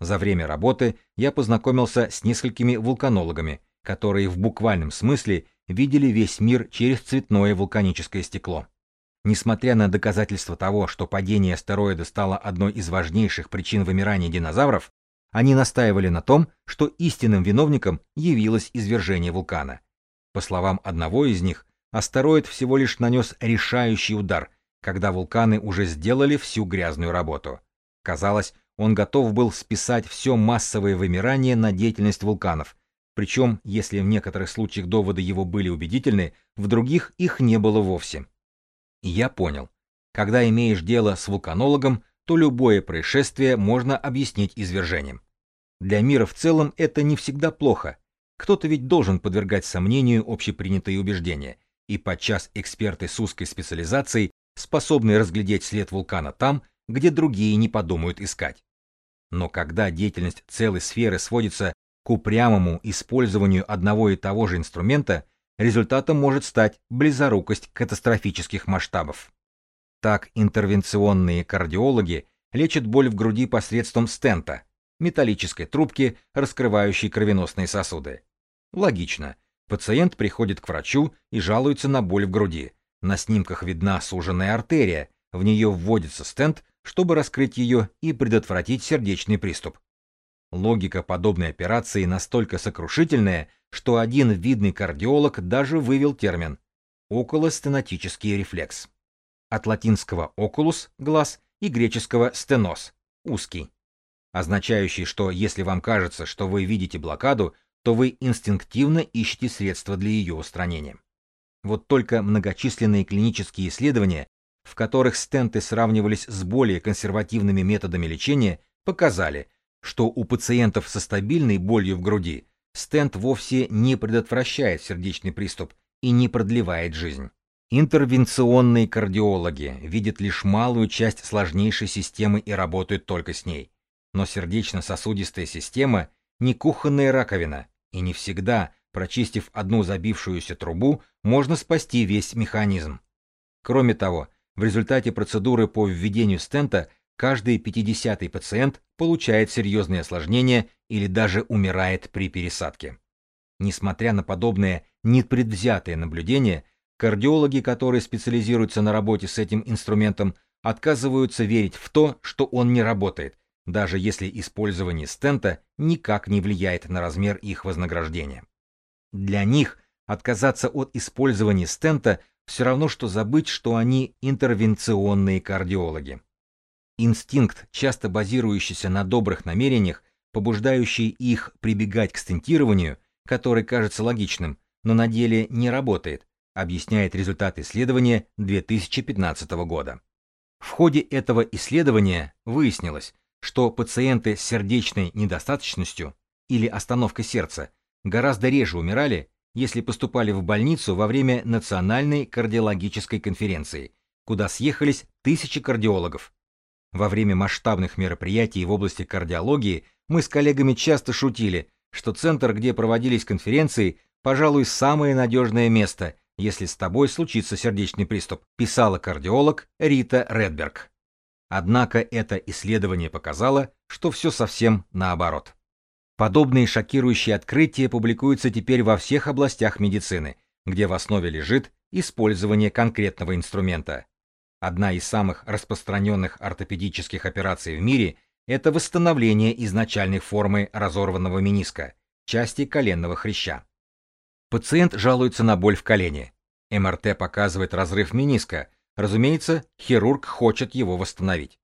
За время работы я познакомился с несколькими вулканологами, которые в буквальном смысле видели весь мир через цветное вулканическое стекло. Несмотря на доказательства того, что падение астероида стало одной из важнейших причин вымирания динозавров, они настаивали на том, что истинным виновником явилось извержение вулкана. По словам одного из них, астероид всего лишь нанес решающий удар, когда вулканы уже сделали всю грязную работу. Казалось, он готов был списать все массовое вымирание на деятельность вулканов, причем, если в некоторых случаях доводы его были убедительны, в других их не было вовсе. Я понял. Когда имеешь дело с вулканологом, то любое происшествие можно объяснить извержением. Для мира в целом это не всегда плохо. Кто-то ведь должен подвергать сомнению общепринятые убеждения, и подчас эксперты с узкой специализацией способны разглядеть след вулкана там, где другие не подумают искать. Но когда деятельность целой сферы сводится к упрямому использованию одного и того же инструмента, результатом может стать близорукость катастрофических масштабов. Так интервенционные кардиологи лечат боль в груди посредством стента, металлической трубки, раскрывающей кровеносные сосуды. Логично. Пациент приходит к врачу и жалуется на боль в груди. На снимках видна суженная артерия, в нее вводится стенд, чтобы раскрыть ее и предотвратить сердечный приступ. Логика подобной операции настолько сокрушительная, что один видный кардиолог даже вывел термин околостенотический рефлекс. От латинского oculus – глаз и греческого стенос – узкий, означающий, что если вам кажется, что вы видите блокаду, то вы инстинктивно ищете средства для ее устранения. Вот только многочисленные клинические исследования, в которых стенты сравнивались с более консервативными методами лечения, показали, что у пациентов со стабильной болью в груди стент вовсе не предотвращает сердечный приступ и не продлевает жизнь. Интервенционные кардиологи видят лишь малую часть сложнейшей системы и работают только с ней. Но сердечно-сосудистая система не кухонная раковина, и не всегда, прочистив одну забившуюся трубу, можно спасти весь механизм. Кроме того, в результате процедуры по введению стента каждый 50-й пациент получает серьезные осложнения или даже умирает при пересадке. Несмотря на подобное непредвзятое наблюдение, кардиологи, которые специализируются на работе с этим инструментом, отказываются верить в то, что он не работает, даже если использование стента никак не влияет на размер их вознаграждения. Для них отказаться от использования стента все равно, что забыть, что они интервенционные кардиологи. Инстинкт, часто базирующийся на добрых намерениях, побуждающий их прибегать к стентированию, который кажется логичным, но на деле не работает, объясняет результат исследования 2015 года. В ходе этого исследования выяснилось, что пациенты с сердечной недостаточностью или остановкой сердца гораздо реже умирали, если поступали в больницу во время Национальной кардиологической конференции, куда съехались тысячи кардиологов, во время масштабных мероприятий в области кардиологии мы с коллегами часто шутили, что центр, где проводились конференции, пожалуй, самое надежное место, если с тобой случится сердечный приступ, писала кардиолог Рита Редберг. Однако это исследование показало, что все совсем наоборот. Подобные шокирующие открытия публикуются теперь во всех областях медицины, где в основе лежит использование конкретного инструмента. Одна из самых распространенных ортопедических операций в мире – это восстановление изначальной формы разорванного мениска, части коленного хряща. Пациент жалуется на боль в колене. МРТ показывает разрыв мениска. Разумеется, хирург хочет его восстановить.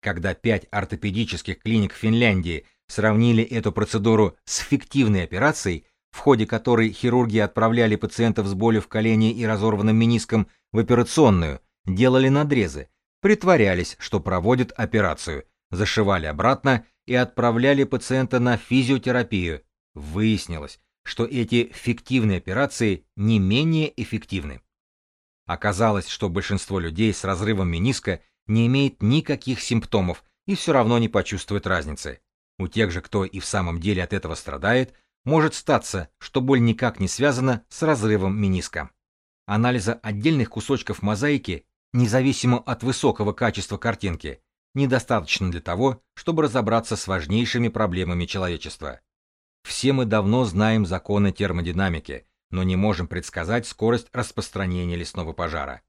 Когда пять ортопедических клиник Финляндии сравнили эту процедуру с фиктивной операцией, в ходе которой хирурги отправляли пациентов с болью в колене и разорванным мениском в операционную – делали надрезы, притворялись, что проводят операцию, зашивали обратно и отправляли пациента на физиотерапию. Выяснилось, что эти фиктивные операции не менее эффективны. Оказалось, что большинство людей с разрывом мениска не имеет никаких симптомов и все равно не почувствует разницы. У тех же, кто и в самом деле от этого страдает, может статься, что боль никак не связана с разрывом мениска. Анализа отдельных кусочков мозаики независимо от высокого качества картинки, недостаточно для того, чтобы разобраться с важнейшими проблемами человечества. Все мы давно знаем законы термодинамики, но не можем предсказать скорость распространения лесного пожара.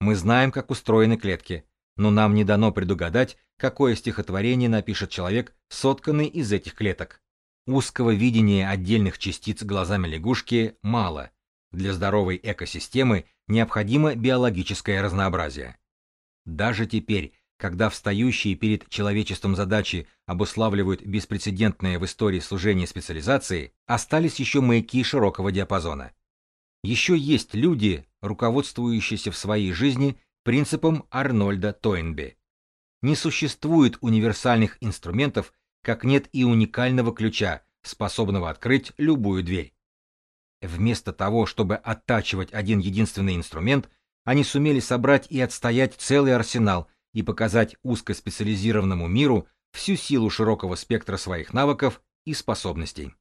Мы знаем, как устроены клетки, но нам не дано предугадать, какое стихотворение напишет человек, сотканный из этих клеток. Узкого видения отдельных частиц глазами лягушки мало. Для здоровой экосистемы необходимо биологическое разнообразие. Даже теперь, когда встающие перед человечеством задачи обуславливают беспрецедентное в истории служение специализации, остались еще маяки широкого диапазона. Еще есть люди, руководствующиеся в своей жизни принципом Арнольда Тойнби. Не существует универсальных инструментов, как нет и уникального ключа, способного открыть любую дверь. Вместо того, чтобы оттачивать один единственный инструмент, они сумели собрать и отстоять целый арсенал и показать узкоспециализированному миру всю силу широкого спектра своих навыков и способностей.